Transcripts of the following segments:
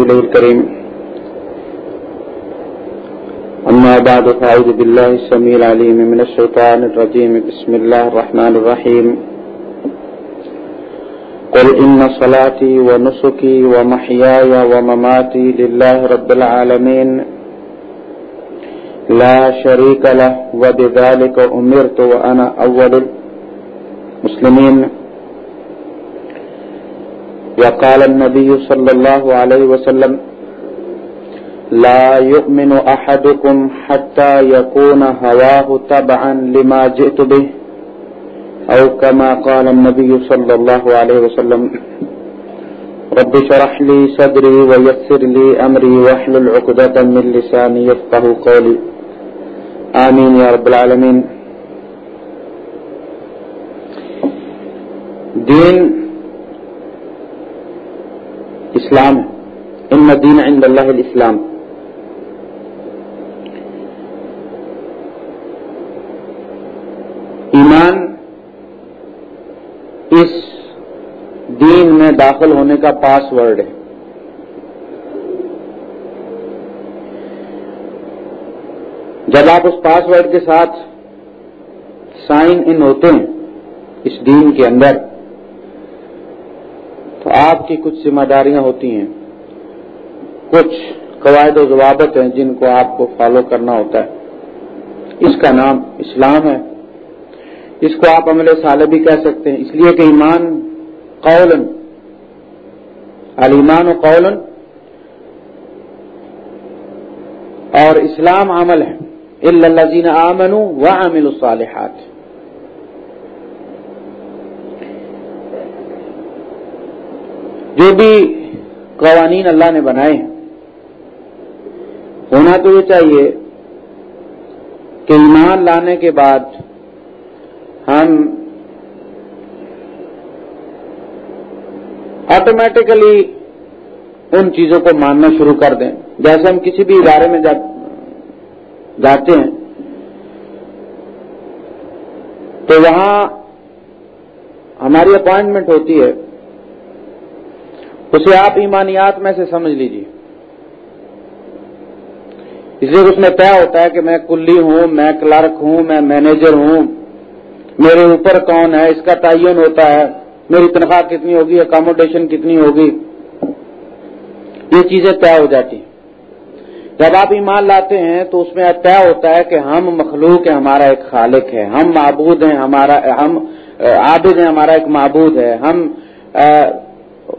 رسوله الكريم. أما بعد، فأعوذ بالله السميع العليم من الشيطان الرجيم. بسم الله الرحمن الرحيم. قل إن صلاتي ونسكي ومحياي ومماتي لله رب العالمين. لا شريك له، وبذلك أمرت وأنا أول المسلمين. وقال النبي صلى الله عليه وسلم، لا يؤمن أحدكم حتى يكون هواه تبعا لما جئت به، أو كما قال النبي صلى الله عليه وسلم، رب شرح لي صدري ويسر لي أمري وحل العقدة من لساني يفقه قولي. آمين يا رب العالمين. دين اسلام، ان دین عند اللہ الاسلام۔ ایمان اس دین میں داخل ہونے کا پاس ورڈ ہے۔ جب آپ اس پاس ورڈ کے ساتھ سائن ان ہوتے ہیں اس دین کے اندر آپ کی کچھ ذمہ داریاں ہوتی ہیں، کچھ قواعد و ضوابط ہیں جن کو آپ کو فالو کرنا ہوتا ہے۔ اس کا نام اسلام ہے۔ اس کو آپ عمل سالے بھی کہہ سکتے ہیں۔ اس لیے کہ ایمان قولن المان و قولن، اور اسلام عمل ہے۔ اللہ جین آمن و عامل الصالحات۔ جو بھی قوانین اللہ نے بنائے ہیں، ہونا تو یہ چاہیے کہ ایمان لانے کے بعد ہم آٹومیٹیکلی ان چیزوں کو ماننا شروع کر دیں۔ جیسے ہم کسی بھی ادارے میں جاتے ہیں، تو وہاں ہماری اپوائنٹمنٹ ہوتی ہے اسے آپ ایمانیات میں سے سمجھ لیجیے اس لیے اس میں طے ہوتا ہے کہ میں کلی ہوں، میں کلرک ہوں، میں مینیجر ہوں۔ میرے اوپر کون ہے؟ اس کا تعین ہوتا ہے۔ میری تنخواہ کتنی ہوگی؟ اکاموڈیشن کتنی ہوگی؟ یہ چیزیں طے ہو جاتی۔ ہیں جب آپ ایمان لاتے ہیں تو اس میں طے ہوتا ہے کہ ہم مخلوق ہیں، ہمارا ایک خالق ہے۔ ہم معبود ہیں، ہمارا، ہم عابد ہیں، ہمارا ایک معبود ہے۔ ہم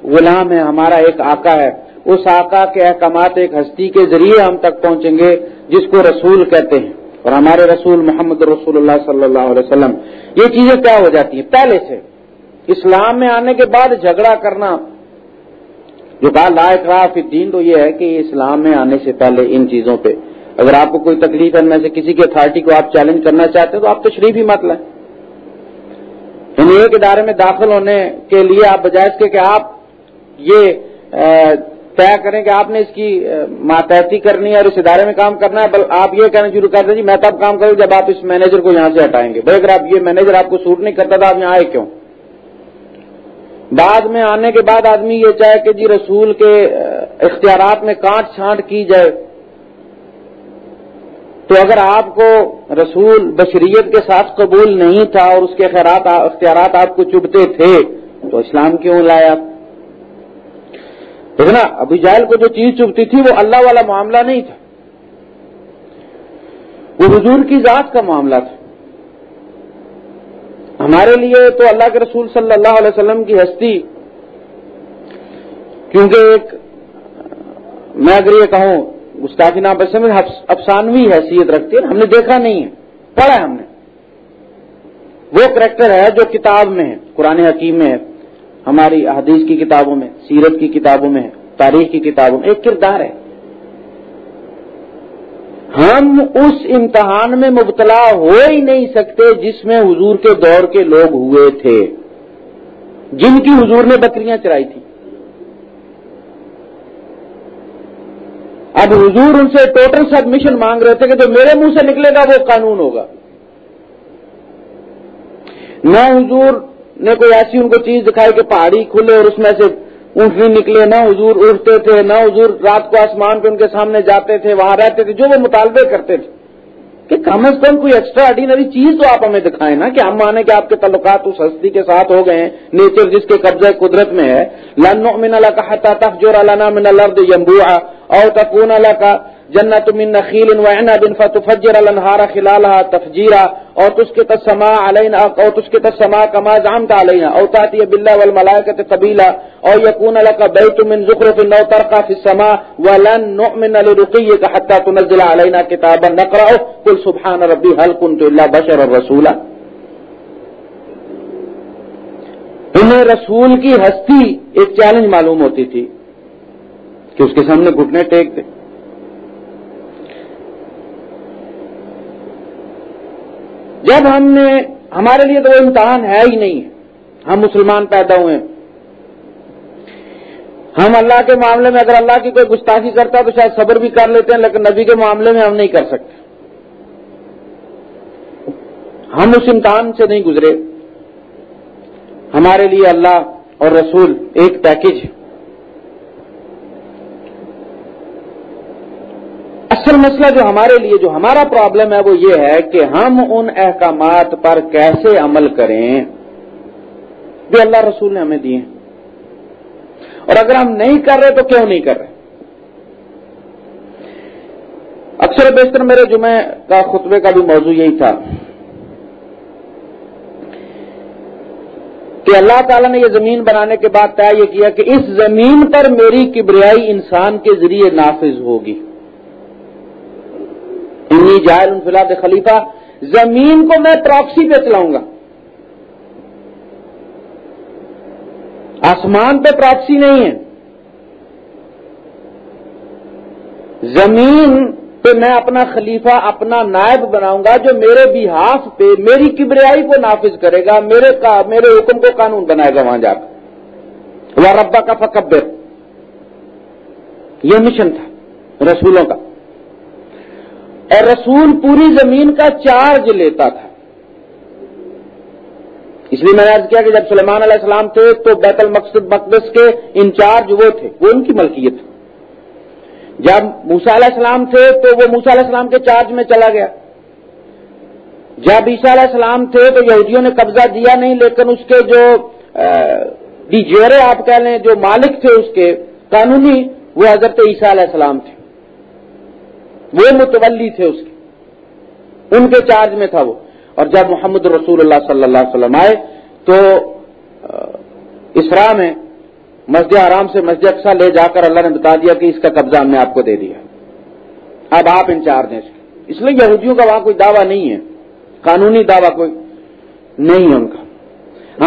غلام ہے، ہمارا ایک آقا ہے۔ اس آقا کے احکامات ایک ہستی کے ذریعے ہم تک پہنچیں گے، جس کو رسول کہتے ہیں۔ اور ہمارے رسول محمد رسول اللہ صلی اللہ علیہ وسلم، یہ چیزیں کیا ہو جاتی ہیں؟ پہلے سے، اسلام میں آنے کے بعد جھگڑا کرنا۔ جو کہا، لا اقراف الدین، تو یہ ہے کہ اسلام میں آنے سے پہلے ان چیزوں پہ۔ اگر آپ کو کوئی تکلیف ہے میں سے کسی کی اتارٹی کو آپ چیلنج کرنا چاہتے ہیں، تو آپ تشریف ہی مت لیں۔ یعنی ایک ادارے میں داخل ہونے کے لیے آپ بجائے اس کے کہ آپ یہ طے کریں کہ آپ نے اس کی ماتحتی کرنی ہے اور اس ادارے میں کام کرنا ہے، بل آپ یہ کہنا شروع کر دیں جی میں تب کام کروں جب آپ اس مینیجر کو یہاں سے ہٹائیں گے۔ بھائی اگر آپ یہ مینیجر آپ کو سوٹ نہیں کرتا تو آپ یہاں آئے کیوں؟ بعد میں آنے کے بعد آدمی یہ چاہے کہ جی رسول کے اختیارات میں کانٹ چھانٹ کی جائے۔ تو اگر آپ کو رسول بشریت کے ساتھ قبول نہیں تھا اور اس کے اختیارات آپ کو چبھتے تھے، تو اسلام کیوں لایا دیکھنا ابھی جائل کو جو چیز چبھتی تھی وہ اللہ والا معاملہ نہیں تھا۔ وہ حضور کی ذات کا معاملہ تھا۔ ہمارے لیے تو اللہ کے رسول صلی اللہ علیہ وسلم کی ہستی، کیونکہ ایک، میں اگر یہ کہوں، گستاخی نام بس میں افسانوی حیثیت رکھتی ہے ہم نے دیکھا نہیں ہے، پڑھا ہے ہم نے۔ وہ کریکٹر ہے جو کتاب میں ہے، قرآن حکیم میں ہے۔ ہماری حدیث کی کتابوں میں، سیرت کی کتابوں میں، تاریخ کی کتابوں میں ایک کردار ہے۔ ہم اس امتحان میں مبتلا ہو ہی نہیں سکتے جس میں حضور کے دور کے لوگ ہوئے تھے۔ جن کی حضور نے بکریاں چرائی تھی اب حضور ان سے ٹوٹل سبمیشن مانگ رہے تھے کہ جو میرے منہ سے نکلے گا وہ قانون ہوگا۔ نہ حضور نے کوئی ایسی ان کو چیز دکھائی کہ پہاڑی کھلے اور اس میں سے اونٹنی نکلے، نہ حضور اڑتے تھے، نہ حضور رات کو آسمان پہ ان کے سامنے جاتے تھے، وہاں رہتے تھے، جو وہ مطالبے کرتے تھے۔ کہ کم از کم کوئی ایکسٹرا آرڈینری چیز تو آپ ہمیں دکھائیں نا، کہ ہم مانے کہ آپ کے تعلقات اس ہستی کے ساتھ ہو گئے ہیں نیچر جس کے قبضہ قدرت میں ہے۔ لنو من اللہ کا حتا تفجر علنا من الارض ينبوعا او تكون لك جنت من نخیل وعنب فتفجر الانهار خلالها تفجيرا او تسقط السماء علينا او تسقط السماء كما زعمت علينا او تاتي بالله والملائكه قبيلا او يكون لك بيت من زخرف او ترقى في السماء، ولن نؤمن لرقيك حتى تنزل علينا كتابا نقرأه. قل سبحان ربي هل كنت الا بشرا رسولا انہیں رسول کی ہستی ایک چیلنج معلوم ہوتی تھی کہ اس کے سامنے گھٹنے ٹیک دے۔ جب ہم نے ہمارے لیے تو وہ امتحان ہے ہی نہیں۔ ہم مسلمان پیدا ہوئے ہم اللہ کے معاملے میں اگر اللہ کی کوئی گستاخی کرتا تو شاید صبر بھی کر لیتے ہیں، لیکن نبی کے معاملے میں ہم نہیں کر سکتے۔ ہم اس امتحان سے نہیں گزرے۔ ہمارے لیے اللہ اور رسول ایک پیکج ہے۔ اصل مسئلہ جو ہمارے لیے جو ہمارا پرابلم ہے وہ یہ ہے کہ ہم ان احکامات پر کیسے عمل کریں جو اللہ رسول نے ہمیں دیے اور اگر ہم نہیں کر رہے تو کیوں نہیں کر رہے؟ اکثر بیشتر میرے جمعے کا خطبے کا بھی موضوع یہی تھا کہ اللہ تعالیٰ نے یہ زمین بنانے کے بعد طے یہ کیا کہ اس زمین پر میری کبریائی انسان کے ذریعے نافذ ہوگی۔ انی جائل انفلاد خلیفہ، زمین کو میں پراکسی پہ چلاؤں گا۔ آسمان پہ پراکسی نہیں ہے۔ زمین پہ میں اپنا خلیفہ، اپنا نائب بناؤں گا جو میرے بحاف پہ، میری کبریائی کو نافذ کرے گا، میرے کا، میرے حکم کو قانون بنائے گا وہاں جا کر۔ وہ ربا کا فکبر یہ مشن تھا رسولوں کا۔ اور رسول پوری زمین کا چارج لیتا تھا۔ اس لیے میں نے کیا کہ جب سلیمان علیہ السلام تھے تو بیت المقصد مقدس کے انچارج وہ تھے، وہ ان کی ملکیت جب موسا علیہ السلام تھے تو وہ موسا علیہ السلام کے چارج میں چلا گیا۔ جب عیسیٰ علیہ السلام تھے تو یہودیوں نے قبضہ دیا نہیں، لیکن اس کے جو ڈیجیرے آپ کہہ لیں، جو مالک تھے اس کے قانونی، وہ حضرت عیسیٰ علیہ السلام تھے۔ وہ متولی تھے اس کے۔ ان کے چارج میں تھا وہ۔ اور جب محمد رسول اللہ صلی اللہ علیہ وسلم آئے تو اسرا میں مسجد آرام سے مسجد اقسا لے جا کر اللہ نے بتا دیا کہ اس کا قبضہ ہم نے آپ کو دے دیا۔ اب آپ انچارج ہیں اس کے۔ اس لیے یہودیوں کا وہاں کوئی دعویٰ نہیں ہے۔ قانونی دعویٰ کوئی نہیں ہے ان کا۔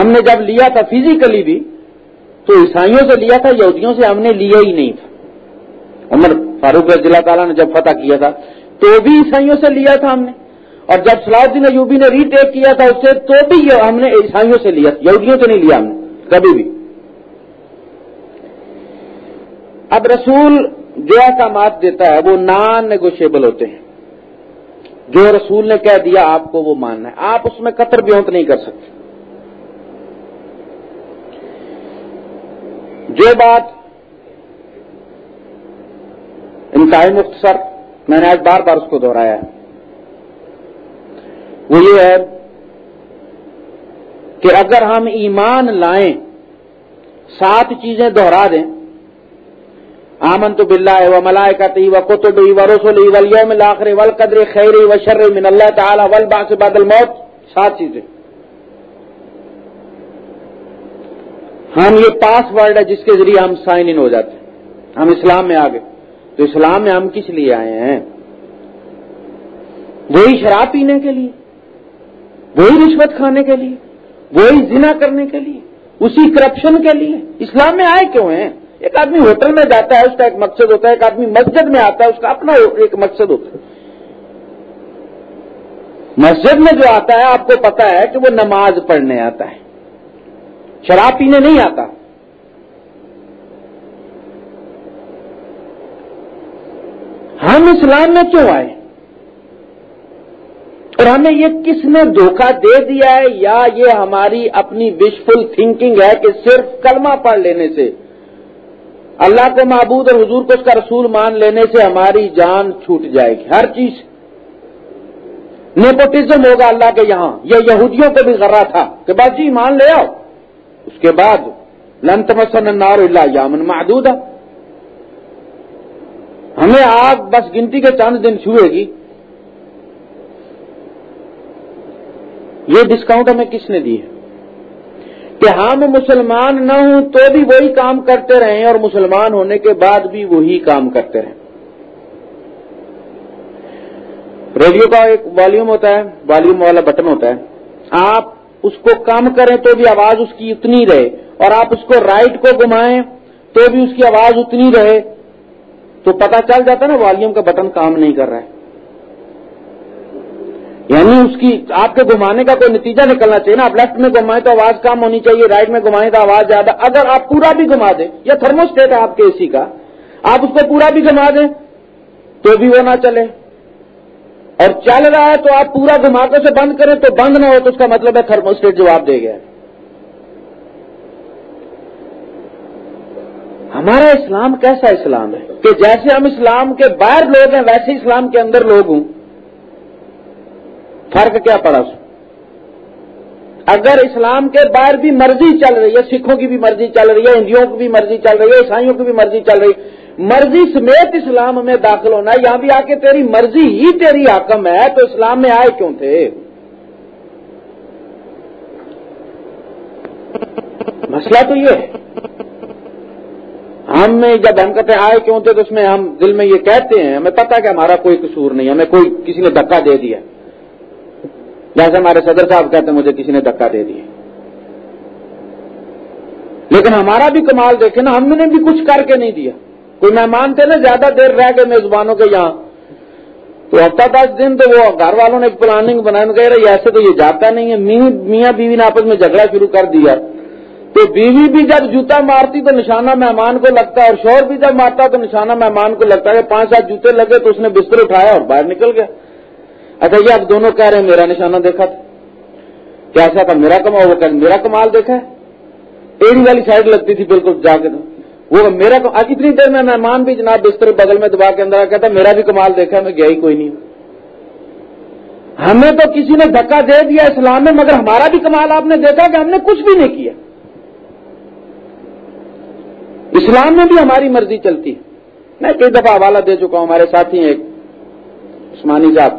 ہم نے جب لیا تھا فزیکلی بھی، تو عیسائیوں سے لیا تھا، یہودیوں سے ہم نے لیا ہی نہیں تھا۔ عمر فاروق رضی اللہ تعالیٰ نے جب فتح کیا تھا، تو بھی عیسائیوں سے لیا تھا ہم نے۔ اور جب صلاح الدین ایوبی نے ری ٹیک کیا تھا اس سے، تو بھی ہم نے عیسائیوں سے لیا، یہودیوں سے نہیں لیا ہم نے، کبھی بھی۔ اب رسول جو احکامات دیتا ہے، وہ نان نیگوشیبل ہوتے ہیں۔ جو رسول نے کہہ دیا، آپ کو وہ ماننا ہے۔ آپ اس میں قطر بیونت نہیں کر سکتے۔ جو بات انتہائی مختصر، میں نے آج بار بار اس کو دہرایا وہ یہ ہے کہ اگر ہم ایمان لائیں، سات چیزیں دوہرا دیں آمن تو بلّہ و ملائے کا تی و قطب و رسول ول یوم لاخر ول قدر خیر و شر من اللہ تعالی ول باس بادل موت سات چیزیں۔ ہم یہ پاس ورڈ ہے جس کے ذریعے ہم سائن ان ہو جاتے ہیں۔ ہم اسلام میں آگے۔ تو اسلام میں ہم کس لیے آئے ہیں؟ وہی شراب پینے کے لیے، وہی رشوت کھانے کے لیے، وہی زنا کرنے کے لیے، اسی کرپشن کے لیے۔ اسلام میں آئے کیوں ہیں؟ ایک آدمی ہوٹل میں جاتا ہے، اس کا ایک مقصد ہوتا ہے، ایک آدمی مسجد میں آتا ہے، اس کا اپنا ایک مقصد ہوتا ہے۔ مسجد میں جو آتا ہے، آپ کو پتا ہے کہ وہ نماز پڑھنے آتا ہے، شراب پینے نہیں آتا۔ ہم اسلام میں کیوں آئے؟ اور ہمیں یہ کس نے دھوکہ دے دیا ہے؟ یا یہ ہماری اپنی وشفل تھنکنگ ہے کہ صرف کلمہ پڑھ لینے سے؟ اللہ کو معبود اور حضور کو اس کا رسول مان لینے سے ہماری جان چھوٹ جائے گی۔ ہر چیز۔ نیپوٹزم ہوگا اللہ کے یہاں۔ یہ یہودیوں کو بھی غرہ تھا کہ بس جی مان لے آؤ۔ اس کے بعد لنت مسن نار اللہ یامن محدود ہمیں آگ بس گنتی کے چاند دن چھوئے گی۔ یہ ڈسکاؤنٹ ہمیں کس نے دی ہے؟ کہ ہم مسلمان نہ ہوں تو بھی وہی کام کرتے رہیں اور مسلمان ہونے کے بعد بھی وہی کام کرتے رہیں۔ ریڈیو کا ایک والیوم ہوتا ہے والیوم والا بٹن ہوتا ہے۔ آپ اس کو کم کریں تو بھی آواز اس کی اتنی رہے اور آپ اس کو رائٹ کو گھمائیں تو بھی اس کی آواز اتنی رہے۔ تو پتا چل جاتا نا والیوم کا بٹن کام نہیں کر رہا ہے۔ یعنی اس کی آپ کے گھمانے کا کوئی نتیجہ نکلنا چاہیے نا، آپ لیفٹ میں گھمائیں تو آواز کم ہونی چاہیے رائٹ میں گھمائیں تو آواز زیادہ۔ اگر آپ پورا بھی گھما دیں یا تھرموسٹیٹ ہے آپ کے اے سی کا، آپ اس کو پورا بھی گھما دیں تو بھی وہ نہ چلے۔ اور چل رہا ہے تو آپ پورا گھماتے سے بند کریں تو بند نہ ہو تو اس کا مطلب ہے تھرموسٹیٹ جواب دے گیا۔ ہمارا اسلام کیسا اسلام ہے؟ کہ جیسے ہم اسلام کے باہر لوگ ہیں، ویسے اسلام کے اندر لوگ ہوں۔ فرق کیا پڑا سو اگر اسلام کے باہر بھی مرضی چل رہی ہے، سکھوں کی بھی مرضی چل رہی ہے، ہندیوں کی بھی مرضی چل رہی ہے، عیسائیوں کی بھی مرضی چل رہی ہے، مرضی سمیت اسلام میں داخل ہونا یہاں بھی آ کے تیری مرضی ہی تیری حکم ہے، تو اسلام میں آئے کیوں تھے؟ مسئلہ تو یہ ہے ہم میں جب ہم کہتے آئے کیوں تھے تو اس میں ہم دل میں یہ کہتے ہیں، ہمیں پتا کہ ہمارا کوئی قصور نہیں، ہمیں کوئی کسی نے دھکا دے دیا۔ جیسے ہمارے صدر صاحب کہتے ہیں، مجھے کسی نے دھکا دے دیا۔ لیکن ہمارا بھی کمال دیکھے نا، ہم نے بھی کچھ کر کے نہیں دیا۔ کوئی مہمان تھے نا، زیادہ دیر رہ گئے میزبانوں کے یہاں۔ تو ہفتہ دس دن تو وہ گھر والوں نے ایک پلاننگ بنایا کہہ رہے ایسے تو یہ جاتا نہیں ہے۔ میاں بیوی نے آپس میں جھگڑا شروع کر دیا۔ تو بیوی بھی جب جوتا مارتی تو نشانہ مہمان کو لگتا ہے اور شور بھی جب مارتا تو نشانہ مہمان کو لگتا ہے پانچ سات جوتے لگے تو اس نے بستر اٹھایا اور باہر نکل گیا۔ اچھا یہ آپ دونوں کہہ رہے ہیں، میرا نشانہ دیکھا تھا۔ کیا ایسا تھا؟ میرا کمال وہ میرا کمال دیکھا ہے۔ ایڑی والی سائڈ لگتی تھی بالکل جا کے۔ وہ میرا آج اتنی دیر میں مہمان بھی جناب بستر بغل میں دبا کے اندر کہتا، میرا بھی کمال دیکھا میں گیا ہی کوئی نہیں ہمیں تو کسی نے دھکا دے دیا اسلام میں، مگر ہمارا بھی کمال آپ نے دیکھا کہ ہم نے کچھ بھی نہیں کیا۔ اسلام میں بھی ہماری مرضی چلتی ہے۔ میں کئی دفعہ حوالہ دے چکا ہوں، ہمارے ساتھی ایک عثمانی صاحب۔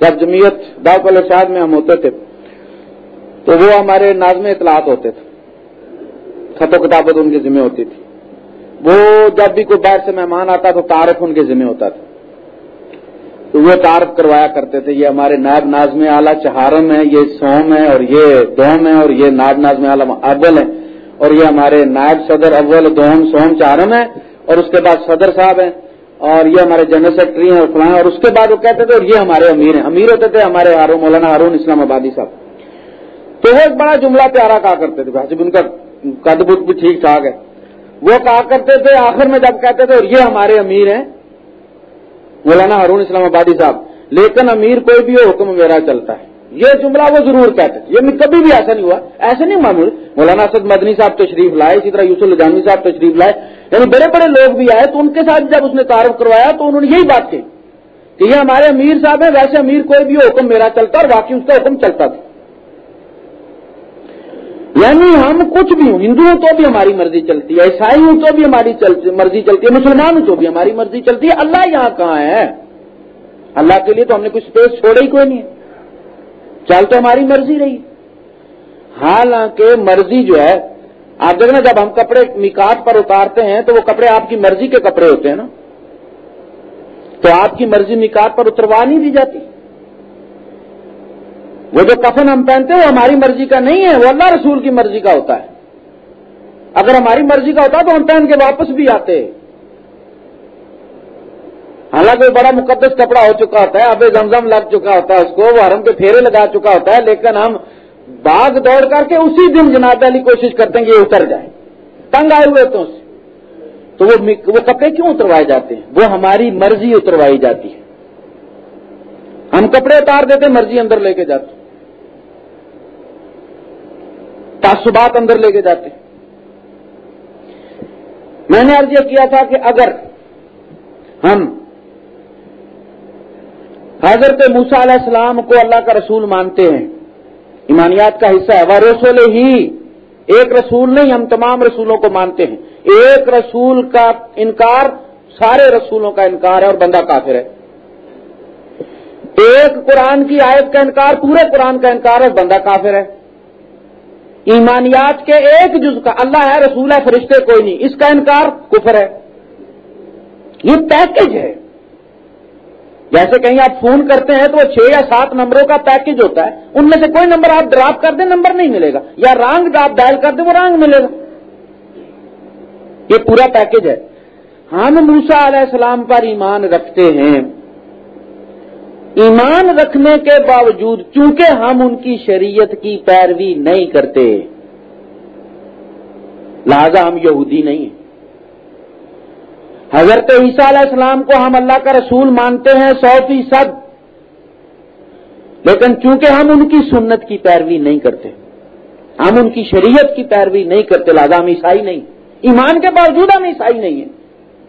جب جمعیت داؤ الرشاد میں ہم ہوتے تھے، تو وہ ہمارے نازم اطلاعات ہوتے تھے۔ خط و کتابت ان کے ذمہ ہوتی تھی۔ وہ جب بھی کوئی باہر سے مہمان آتا تو تعارف ان کے ذمہ ہوتا تھا۔ تو وہ تعارف کروایا کرتے تھے، یہ ہمارے نائب نازم اعلیٰ چہارم ہے یہ سوم ہے اور یہ دوم ہے اور یہ نائب نازم اعلیٰ اول ہے اور یہ ہمارے نائب صدر اول دوم سوم چہارم ہے اور اس کے بعد صدر صاحب ہیں، اور یہ ہمارے جنرل سیکرٹری ہیں اور فلاں اور اس کے بعد وہ کہتے تھے اور یہ ہمارے امیر ہیں۔ امیر ہوتے تھے ہمارے ہارون، مولانا ہارون اسلام آبادی صاحب۔ تو وہ ایک بڑا جملہ پیارا کہا کرتے تھے جب ان کا قد بت بھی ٹھیک ٹھاک ہے۔ وہ کہا کرتے تھے، آخر میں جب کہتے تھے اور یہ ہمارے امیر ہیں، مولانا ہارون اسلام آبادی صاحب، لیکن امیر کوئی بھی ہو، حکم میرا چلتا ہے۔ یہ جملہ وہ ضرور کہتے تھے یہ کبھی بھی ایسا نہیں ہوا۔ ایسے نہیں معمول۔ مولانا اسد مدنی صاحب تشریف لائے، اسی طرح یوسف الجانی صاحب تشریف لائے۔ یعنی بڑے بڑے لوگ بھی آئے تو ان کے ساتھ جب اس نے تعارف کروایا تو انہوں نے یہی بات کہی کہ یہ ہمارے امیر صاحب ہیں، ویسے امیر کوئی بھی حکم میرا چلتا اور باقی اس کا حکم چلتا تھا یعنی ہم کچھ بھی ہوں ہندو تو بھی ہماری مرضی چلتی ہے عیسائی ہوں تو بھی ہماری مرضی چلتی ہے مسلمان ہوں تو بھی ہماری مرضی چلتی ہے۔ اللہ یہاں کہاں ہے؟ اللہ کے لیے تو ہم نے کچھ اسپیس چھوڑا ہی کوئی نہیں ہے۔ چل تو ہماری مرضی رہی۔ حالانکہ مرضی جو ہے، آپ دیکھنا جب ہم کپڑے نکاح پر اتارتے ہیں تو وہ کپڑے آپ کی مرضی کے کپڑے ہوتے ہیں نا۔ تو آپ کی مرضی نکاح پر اتروا نہیں دی جاتی۔ وہ جو کفن ہم پہنتے ہیں، وہ ہماری مرضی کا نہیں ہے، وہ اللہ رسول کی مرضی کا ہوتا ہے۔ اگر ہماری مرضی کا ہوتا تو ہم پہن کے واپس بھی آتے۔ حالانکہ بڑا مقدس کپڑا ہو چکا ہوتا ہے اب زمزم لگ چکا ہوتا ہے اس کو، وہ حرم کے پھیرے لگا چکا ہوتا ہے، لیکن ہم باغ دوڑ کر کے اسی دن جناب علی کوشش کرتے ہیں کہ یہ اتر جائے۔ تنگ آئے ہوئے تو تو وہ کپڑے کیوں اتروائے جاتے ہیں؟ وہ ہماری مرضی اتروائی جاتی ہے۔ ہم کپڑے اتار دیتے مرضی اندر لے کے جاتے تعصبات اندر لے کے جاتے میں نے عرض یہ کیا تھا کہ اگر ہم حضرت موسا علیہ السلام کو اللہ کا رسول مانتے ہیں۔ ایمانیات کا حصہ ہے۔ وہ رسول ہی ایک رسول نہیں، ہم تمام رسولوں کو مانتے ہیں۔ ایک رسول کا انکار سارے رسولوں کا انکار ہے اور بندہ کافر ہے۔ ایک قرآن کی آیت کا انکار، پورے قرآن کا انکار ہے بندہ کافر ہے۔ ایمانیات کے ایک جز کا اللہ ہے، رسول ہے، فرشتے کوئی نہیں۔ اس کا انکار کفر ہے۔ یہ پیکج ہے۔ جیسے کہیں آپ فون کرتے ہیں تو وہ چھ یا سات نمبروں کا پیکج ہوتا ہے۔ ان میں سے کوئی نمبر آپ ڈراپ کر دیں، نمبر نہیں ملے گا۔ یا رانگ ڈراپ ڈائل کر دیں، وہ رانگ ملے گا۔ یہ پورا پیکج ہے۔ ہم موسا علیہ السلام پر ایمان رکھتے ہیں۔ ایمان رکھنے کے باوجود چونکہ ہم ان کی شریعت کی پیروی نہیں کرتے، لہذا ہم یہودی نہیں ہیں۔ حضرت عیسیٰ علیہ السلام کو ہم اللہ کا رسول مانتے ہیں سو فیصد۔ لیکن چونکہ ہم ان کی سنت کی پیروی نہیں کرتے، ہم ان کی شریعت کی پیروی نہیں کرتے، لہذا ہم عیسائی نہیں۔ ایمان کے باوجود ہم عیسائی نہیں ہیں۔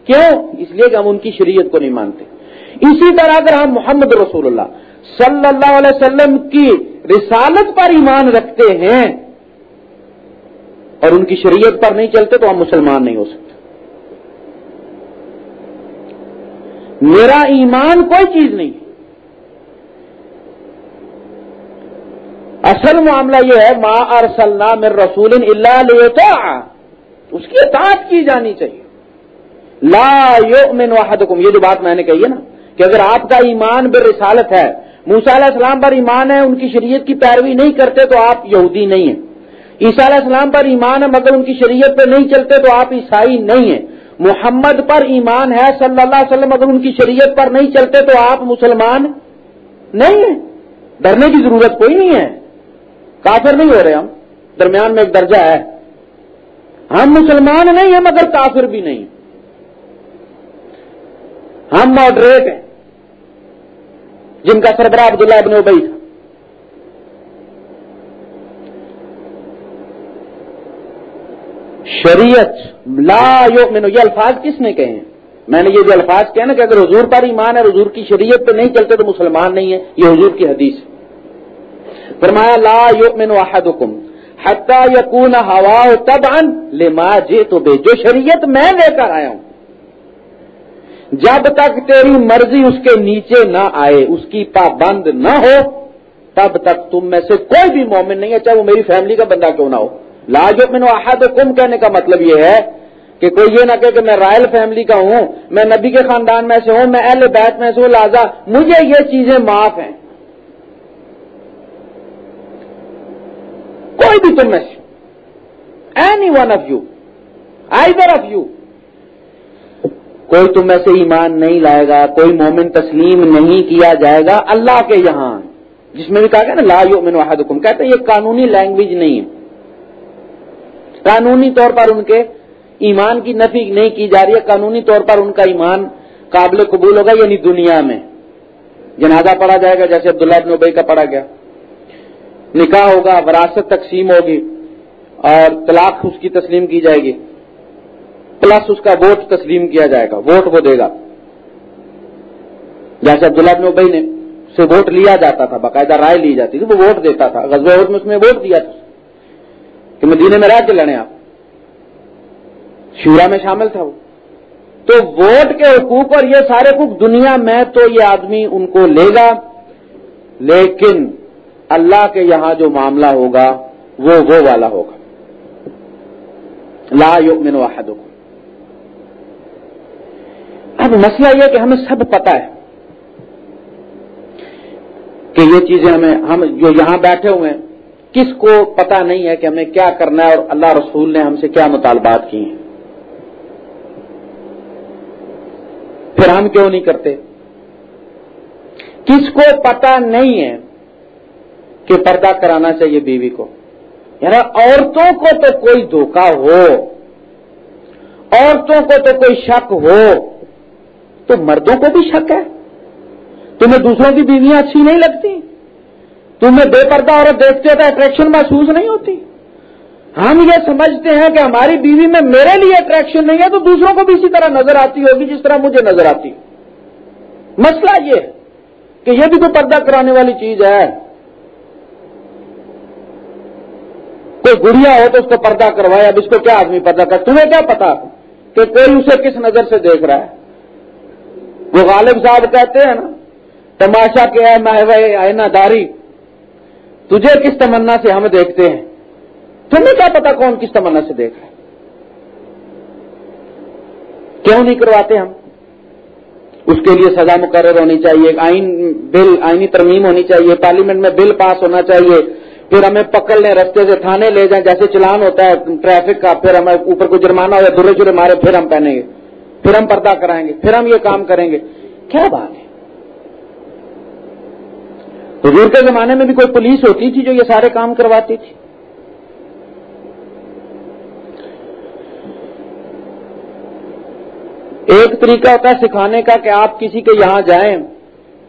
کیوں؟ اس لیے کہ ہم ان کی شریعت کو نہیں مانتے۔ اسی طرح اگر ہم محمد رسول اللہ صلی اللہ علیہ وسلم کی رسالت پر ایمان رکھتے ہیں اور ان کی شریعت پر نہیں چلتے تو ہم مسلمان نہیں ہو سکتے۔ میرا ایمان کوئی چیز نہیں۔ اصل معاملہ یہ ہے، ما ارسلنا من رسول اللہ لیتا اس کی اطاعت کی جانی چاہیے۔ لا یؤمن واحدکم یہ جو بات میں نے کہی ہے نا، کہ اگر آپ کا ایمان بر رسالت ہے موسا علیہ السلام پر ایمان ہے، ان کی شریعت کی پیروی نہیں کرتے تو آپ یہودی نہیں ہیں۔ عیسیٰ علیہ السلام پر ایمان ہے، مگر ان کی شریعت پہ نہیں چلتے تو آپ عیسائی نہیں ہیں۔ محمد پر ایمان ہے صلی اللہ علیہ وسلم، اگر ان کی شریعت پر نہیں چلتے تو آپ مسلمان نہیں ہیں۔ ڈرنے کی ضرورت کوئی نہیں ہے۔ کافر نہیں ہو رہے ہم۔ درمیان میں ایک درجہ ہے۔ ہم مسلمان نہیں ہیں مگر کافر بھی نہیں۔ ہم ماڈریٹ ہیں۔ جن کا سربراہ عبداللہ ابن ابئی تھا شریعت لا یؤمن یہ الفاظ کس نے کہے ہیں؟ میں نے یہ جو الفاظ کہے نا کہ اگر حضور پر ایمان ہے حضور کی شریعت پہ نہیں چلتے تو مسلمان نہیں ہے یہ حضور کی حدیث ہے۔ فرمایا، لا یؤمن احدکم حتی یکون ہوا تبعا لما جئت بے جو شریعت میں لے کر آیا ہوں۔ جب تک تیری مرضی اس کے نیچے نہ آئے، اس کی پابند نہ ہو، تب تک تم میں سے کوئی بھی مومن نہیں ہے، چاہے وہ میری فیملی کا بندہ کیوں نہ ہو۔ لاجو میں احد کم کہنے کا مطلب یہ ہے کہ کوئی یہ نہ کہ کہ میں رائل فیملی کا ہوں، میں نبی کے خاندان میں سے ہوں، میں اہل بیت میں سے ہوں، لہذا مجھے یہ چیزیں معاف ہیں۔ کوئی بھی تم میں سے any one of you either of you کوئی تم میں سے ایمان نہیں لائے گا، کوئی مومن تسلیم نہیں کیا جائے گا، اللہ کے یہاں۔ جس میں بھی کہا گیا نا، لا یؤمن احدکم کہتے ہیں یہ قانونی لینگویج نہیں ہے۔ قانونی طور پر ان کے ایمان کی نفی نہیں کی جا رہی ہے، قانونی طور پر ان کا ایمان قابل قبول ہوگا یعنی دنیا میں۔ جنازہ پڑھا جائے گا، جیسے عبداللہ ابن ابئی کا پڑھا گیا۔ نکاح ہوگا، وراثت تقسیم ہوگی اور طلاق اس کی تسلیم کی جائے گی۔ پلس اس کا ووٹ تسلیم کیا جائے گا، ووٹ وہ دے گا۔ جیسے عبداللہ ابن ابئی نے سے ووٹ لیا جاتا تھا، باقاعدہ رائے لی جاتی تھی، وہ ووٹ دیتا تھا۔ غزب میں اس میں ووٹ دیا تھا۔ کہ مدینے میں رہ کے لڑے آپ۔ شورا میں شامل تھا وہ۔ تو ووٹ کے حقوق اور یہ سارے حقوق دنیا میں تو یہ آدمی ان کو لے گا، لیکن اللہ کے یہاں جو معاملہ ہوگا، وہ وہ والا ہوگا۔ لا یؤمن واحدکم اب مسئلہ یہ کہ ہمیں سب پتا ہے کہ یہ چیزیں ہمیں، ہم جو یہاں بیٹھے ہوئے ہیں کس کو پتا نہیں ہے کہ ہمیں کیا کرنا ہے اور اللہ رسول نے ہم سے کیا مطالبات کیے ہیں۔ پھر ہم کیوں نہیں کرتے؟ کس کو پتا نہیں ہے کہ پردہ کرانا چاہیے بیوی کو؟ یعنی عورتوں کو تو کوئی دھوکہ ہو، عورتوں کو تو کوئی شک ہو، تو مردوں کو بھی شک ہے۔ تمہیں دوسروں کی بیویاں اچھی نہیں لگتی؟ تمہیں بے پردہ عورت دیکھتے ہو تو اٹریکشن محسوس نہیں ہوتی۔ ہم یہ سمجھتے ہیں کہ ہماری بیوی میں میرے لیے اٹریکشن نہیں ہے تو دوسروں کو بھی اسی طرح نظر آتی ہوگی جس طرح مجھے نظر آتی۔ مسئلہ یہ ہے کہ یہ بھی کوئی پردہ کرانے والی چیز ہے۔ کوئی گڑیا ہو تو اس کو پردہ کروائے، اب اس کو کیا آدمی پردہ کر، تمہیں کیا پتا کہ کوئی اسے کس نظر سے دیکھ رہا ہے؟ وہ غالب صاحب کہتے ہیں نا، تماشا کیا ہے آئینہ داری۔ تجھے کس تمنا سے ہم دیکھتے ہیں؟ تمہیں کیا پتا کون کس تمنا سے دیکھ رہا ہے؟ کیوں نہیں کرواتے ہم؟ اس کے لیے سزا مقرر ہونی چاہیے آئین بل، آئینی ترمیم ہونی چاہیے، پارلیمنٹ میں بل پاس ہونا چاہیے، پھر ہمیں پکڑ لیں، رستے سے تھانے لے جائیں، جیسے چلان ہوتا ہے، ٹریفک کا، پھر ہمیں اوپر کو جرمانہ ہو یا درے جرے مارے، پھر ہم پہنیں گے، پھر ہم پردہ کرائیں گے، پھر ہم یہ کام کریں گے۔ کیا بات ہے؟ حضور کے زمانے میں بھی کوئی پولیس ہوتی تھی جو یہ سارے کام کرواتی تھی؟ ایک طریقہ ہوتا ہے سکھانے کا کہ آپ کسی کے یہاں جائیں،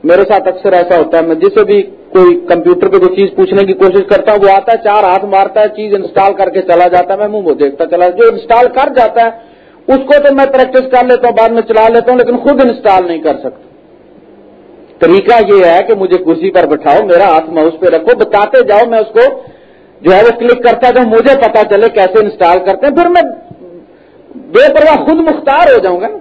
میرے ساتھ اکثر ایسا ہوتا ہے، میں جسے بھی کوئی کمپیوٹر پہ کوئی چیز پوچھنے کی کوشش کرتا ہوں، وہ آتا ہے، چار ہاتھ مارتا ہے، چیز انسٹال کر کے چلا جاتا ہے، میں منہ وہ دیکھتا چلا، جو انسٹال کر جاتا ہے، اس کو تو میں پریکٹس کر لیتا ہوں، بعد میں چلا لیتا ہوں، لیکن خود انسٹال نہیں کر سکتا۔ طریقہ یہ ہے کہ مجھے کرسی پر بٹھاؤ، میرا ہاتھ ماؤس پہ رکھو، بتاتے جاؤ میں اس کو جو ہے وہ کلک کرتا جاؤں، مجھے پتا چلے کیسے انسٹال کرتے ہیں۔ پھر میں بے پرواہ خود مختار ہو جاؤں گا نا۔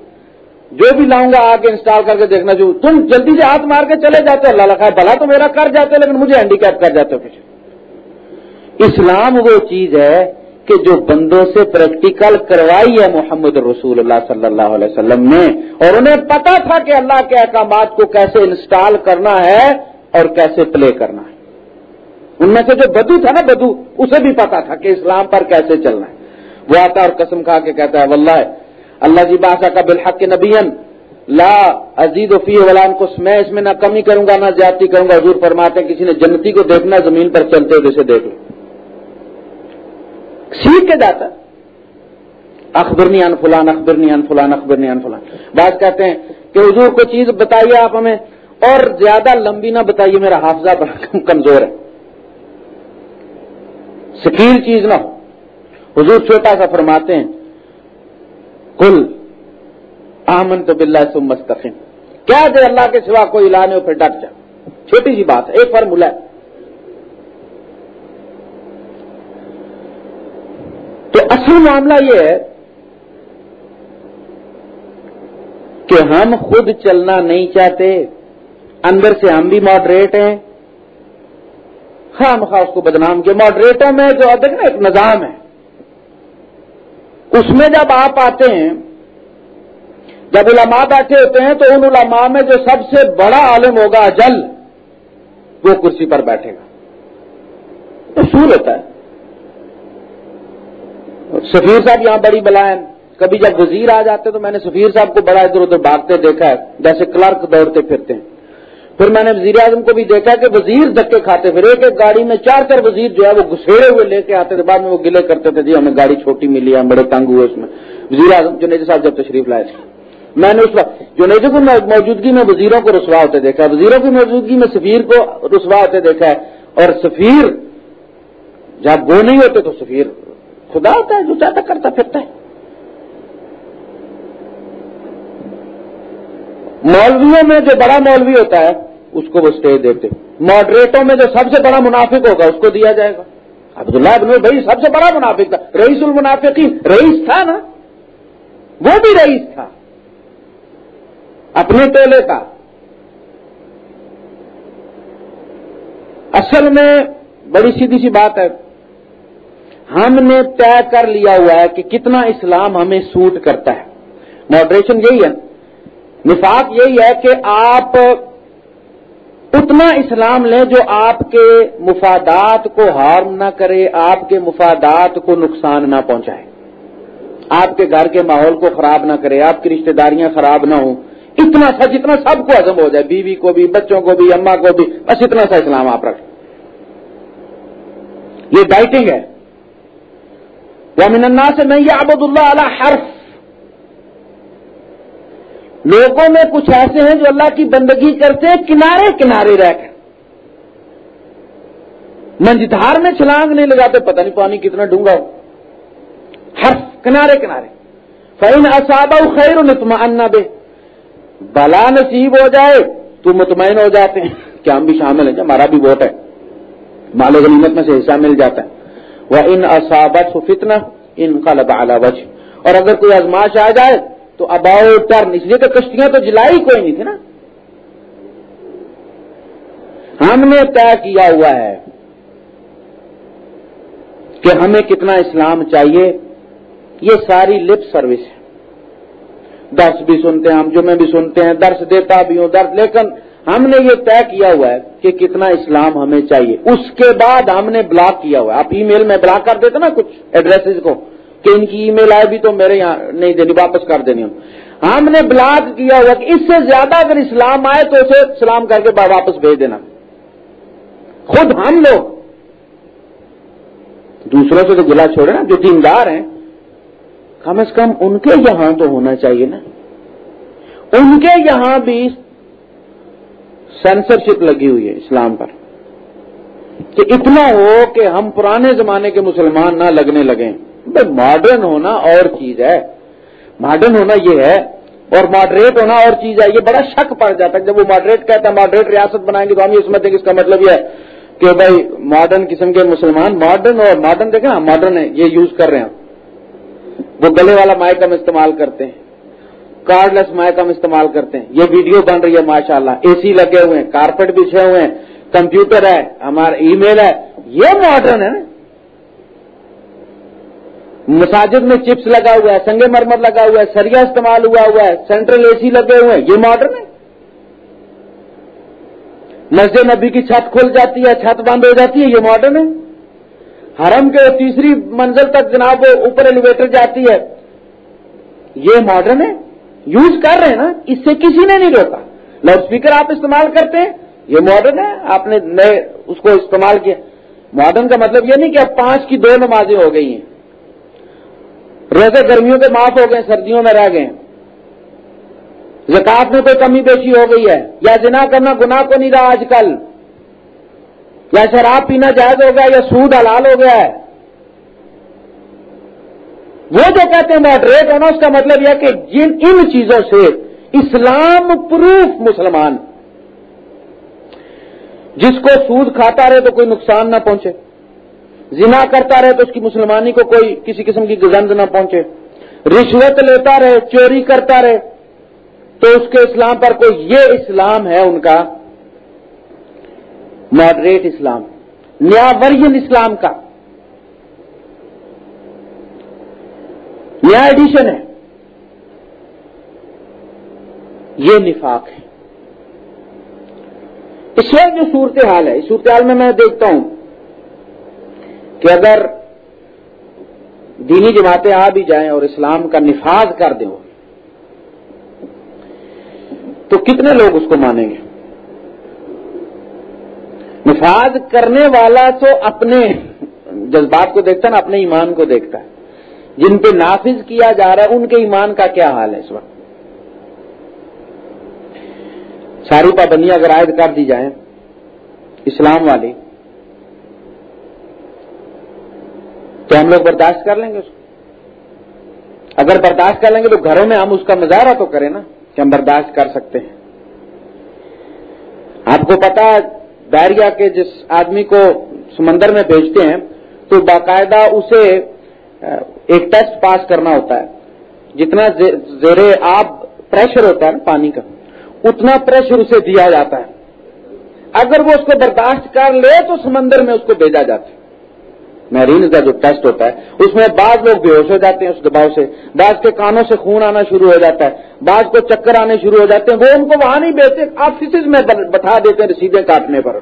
جو بھی لاؤں گا، آگے انسٹال کر کے دیکھنا جو، تم جلدی سے ہاتھ مار کے چلے جاتے ہو۔ اللہ لکھا بھلا تو میرا کر جاتے لیکن مجھے ہینڈی کیپ کر جاتے ہو کچھ اسلام وہ چیز ہے کہ جو بندوں سے پریکٹیکل کروائی ہے محمد رسول اللہ صلی اللہ علیہ وسلم نے، اور انہیں پتا تھا کہ اللہ کے احکامات کو کیسے انسٹال کرنا ہے اور کیسے پلے کرنا ہے۔ ان میں سے جو بدو تھا نا بدو، اسے بھی پتا تھا کہ اسلام پر کیسے چلنا ہے۔ وہ آتا اور قسم کھا کے کہتا ہے، واللہ، اللہ جی باسا کا بالحق نبی لا عزیز فی ولان کو میں اس میں نہ کمی کروں گا، نہ زیادتی کروں گا۔ حضور فرماتے ہیں، کسی نے جنتی کو دیکھنا زمین پر چلتے ہوئے اسے دیکھ لو۔ سیکھ کے جاتا اخبرنی ان فلان اخبرنی ان فلان اخبرنی ان فلان۔ بات کہتے ہیں کہ حضور کو چیز بتائیے آپ ہمیں، اور زیادہ لمبی نہ بتائیے، میرا حافظہ بڑا کمزور ہے۔ سکیل چیز نہ ہو۔ حضور چھوٹا سا فرماتے ہیں کل آمن تو بلّہ سم مستقم کیا دے اللہ کے سوا کوئی لانے ہو پھر ڈٹ جا۔ چھوٹی سی بات ہے، ایک فارمولا ہے۔ تو اصل معاملہ یہ ہے کہ ہم خود چلنا نہیں چاہتے، اندر سے ہم بھی ماڈریٹ ہیں۔ خام خاص کو بدنام کے ماڈریٹوں میں جو ادھر نا ایک نظام ہے۔ اس میں جب آپ آتے ہیں، جب علماء بیٹھے ہوتے ہیں تو ان علماء میں جو سب سے بڑا عالم ہوگا اجل، وہ کرسی پر بیٹھے گا۔ اصول ہوتا ہے۔ سفیر صاحب یہاں بڑی بلائیں کبھی جب وزیر آ جاتے تو میں نے سفیر صاحب کو بڑا ادھر ادھر بھاگتے دیکھا ہے۔ جیسے کلرک دوڑتے پھرتے ہیں۔ پھر میں نے وزیر اعظم کو بھی دیکھا کہ وزیر دھکے کھاتے پھر ایک ایک گاڑی میں چار چار وزیر جو ہے وہ گسیڑے ہوئے لے کے آتے تھے۔ بعد میں وہ گلے کرتے تھے جی ہمیں گاڑی چھوٹی ملی ہے بڑے تنگ ہوئے اس میں۔ وزیر اعظم جنید صاحب جب تشریف لائے تھے۔ میں نے اس وقت جنید کو موجودگی میں وزیروں کو رسوا ہوتے دیکھا ہے۔ وزیروں کی موجودگی میں سفیر کو رسوا ہوتے دیکھا ہے۔ اور سفیر جب وہ نہیں ہوتے تو سفیر خدا ہوتا ہے جو چاہتا کرتا پھرتا ہے۔ مولویوں میں جو بڑا مولوی ہوتا ہے، اس کو وہ اسٹے دیتے۔ ماڈریٹوں میں جو سب سے بڑا منافق ہوگا، اس کو دیا جائے گا۔ عبداللہ ابن بھائی سب سے بڑا منافق تھا۔ رئیس المنافقین، رئیس تھا نا؟ وہ بھی رئیس تھا۔ اپنے ٹولے کا۔ اصل میں بڑی سیدھی سی بات ہے۔ ہم نے طے کر لیا ہوا ہے کہ کتنا اسلام ہمیں سوٹ کرتا ہے۔ ماڈریشن یہی ہے۔ نفاق یہی ہے کہ آپ اتنا اسلام لیں جو آپ کے مفادات کو ہارم نہ کرے، آپ کے مفادات کو نقصان نہ پہنچائے۔ آپ کے گھر کے ماحول کو خراب نہ کرے، آپ کی رشتہ داریاں خراب نہ ہوں۔ اتنا سا جتنا سب کو ہزم ہو جائے، بیوی کو بھی، بچوں کو بھی اما کو بھی، بس اتنا سا اسلام آپ رکھیں۔ یہ ڈائٹنگ ہے۔ وہ من سے نہیں یہ حرف. لوگوں میں کچھ ایسے ہیں جو اللہ کی بندگی کرتے ہیں، کنارے کنارے رہ کر۔ منجدھار میں چھلانگ نہیں لگاتے، پتہ نہیں پانی کتنا ڈونگا ہو۔ ہر کنارے کنارے۔ فین اصاب خیر نتما بے بلا نصیب ہو جائے، تو مطمئن ہو جاتے ہیں۔ کہ ہم بھی شامل ہیں؟ جی، ہمارا بھی ووٹ ہے۔ مال غنیمت میں سے حصہ مل جاتا ہے۔ وہ ان اصابت فتنا ان کا لبا وجہ اور اگر کوئی ازماش آ جائے تو اباؤ ٹرن اس لیے کہ کشتیاں تو جلائی کوئی نہیں تھی نا۔ ہم نے طے کیا ہوا ہے کہ ہمیں کتنا اسلام چاہیے۔ یہ ساری لپ سروس ہے۔ درس بھی سنتے ہیں، ہم جمعے بھی سنتے ہیں، درس دیتا بھی ہوں، درس لیکن ہم نے یہ طے کیا ہوا ہے کہ کتنا اسلام ہمیں چاہیے۔ اس کے بعد ہم نے بلاک کیا ہوا ہے۔ آپ ای میل میں بلاک کر دیتے نا کچھ ایڈریس کو، کہ ان کی ای میل آئے بھی تو میرے یہاں نہیں دینی واپس کر دینی ہوں۔ ہم نے بلاک کیا ہوا کہ اس سے زیادہ اگر اسلام آئے تو اسے سلام کر کے واپس بھیج دینا۔ خود ہم لوگ۔ دوسروں سے تو گلا چھوڑے نا، جو دیندار ہیں، کم از کم ان کے یہاں تو ہونا چاہیے نا۔ ان کے یہاں بھی سینسرشپ لگی ہوئی ہے اسلام پر۔ کہ اتنا ہو کہ ہم پرانے زمانے کے مسلمان نہ لگنے لگیں۔ ماڈرن ہونا اور چیز ہے۔ ماڈرن ہونا یہ ہے اور ماڈریٹ ہونا اور چیز ہے۔ یہ بڑا شک پڑ جاتا ہے۔ جب وہ ماڈریٹ کہتا ہے ماڈریٹ ریاست بنائیں گے تو ہم یہ سمجھتے ہیں کہ اس کا مطلب یہ ہے کہ بھائی ماڈرن قسم کے مسلمان ماڈرن اور ماڈرن دیکھیں ماڈرن ہے، یہ یوز کر رہے ہیں۔ وہ گلے والا مائک ہم استعمال کرتے ہیں۔ کارڈ لیس مائک ہم استعمال کرتے ہیں۔ یہ ویڈیو بن رہی ہے ماشاء اللہ اے سی لگے ہوئے ہیں، کارپیٹ بچھے ہوئے ہیں، کمپیوٹر ہے، ہمارا ای میل ہے۔ یہ ماڈرن ہے نا۔ مساجد میں چپس لگا ہوا ہے سنگے مرمر لگا ہوا ہے، سریا استعمال ہوا ہوا ہے، سینٹرل اے سی لگے ہوئے ہیں۔ یہ ماڈرن ہے۔ مسجد نبی کی چھت کھل جاتی ہے، چھت بند ہو جاتی ہے، یہ ماڈرن ہے۔ حرم کے تیسری منزل تک جناب اوپر ایلیویٹر جاتی ہے۔ یہ ماڈرن ہے۔ یوز کر رہے ہیں نا، اس سے کسی نے نہیں روکا۔ لاؤڈ اسپیکر آپ استعمال کرتے ہیں، یہ ماڈرن ہے، آپ نے نئے اس کو استعمال کیا۔ ماڈرن کا مطلب یہ نہیں کہ اب پانچ کی دو نمازیں ہو گئی ہیں۔ روزے گرمیوں کے معاف ہو گئے، سردیوں میں رہ گئے زکات میں کوئی کمی بیشی ہو گئی ہے، یا جنا کرنا گناہ کو نہیں رہا آج کل۔ یا شراب پینا جائز ہو گیا، یا سود حلال ہو گیا ہے۔ وہ جو کہتے ہیں ماڈریٹ ہونا اس کا مطلب یہ کہ جن، ان چیزوں سے اسلام پروف مسلمان جس کو سود کھاتا رہے تو کوئی نقصان نہ پہنچے، زنا کرتا رہے تو اس کی مسلمانی کو کوئی کسی قسم کی گزند نہ پہنچے، رشوت لیتا رہے، چوری کرتا رہے، تو اس کے اسلام پر کوئی یہ اسلام ہے ان کا ماڈریٹ اسلام، نیا ورژن اسلام کا۔ نیا ایڈیشن ہے۔ یہ نفاق ہے۔ اس وقت جو صورتحال ہے۔ اس صورتحال میں میں دیکھتا ہوں کہ اگر دینی جماعتیں آ بھی جائیں اور اسلام کا نفاذ کر دیں تو کتنے لوگ اس کو مانیں گے؟ نفاذ کرنے والا تو اپنے جذبات کو دیکھتا ہے نا، اپنے ایمان کو دیکھتا ہے۔ جن پہ نافذ کیا جا رہا ہے، ان کے ایمان کا کیا حال ہے اس وقت؟ ساری پابندیاں اگر عائد کر دی جائیں، اسلام والی، تو ہم لوگ برداشت کر لیں گے اس کو؟ اگر برداشت کر لیں گے تو گھروں میں ہم اس کا مظاہرہ تو کریں نا کہ ہم برداشت کر سکتے ہیں۔ آپ کو پتا بیریا کے جس آدمی کو سمندر میں بھیجتے ہیں، تو باقاعدہ اسے ایک ٹیسٹ پاس کرنا ہوتا ہے۔ جتنا زیر آب پریشر ہوتا ہے نا پانی کا، اتنا پریشر اسے دیا جاتا ہے۔ اگر وہ اس کو برداشت کر لے تو سمندر میں اس کو بھیجا جاتا ہے۔ میرین کا جو ٹیسٹ ہوتا ہے، اس میں بعض لوگ بے ہوش ہو جاتے ہیں اس دباؤ سے۔ بعض کے کانوں سے خون آنا شروع ہو جاتا ہے۔ بعض کو چکر آنے شروع ہو جاتے ہیں۔ وہ ان کو وہاں نہیں بیچتے آفیسز میں بٹھا دیتے ہیں، رسیدیں کاٹنے پر۔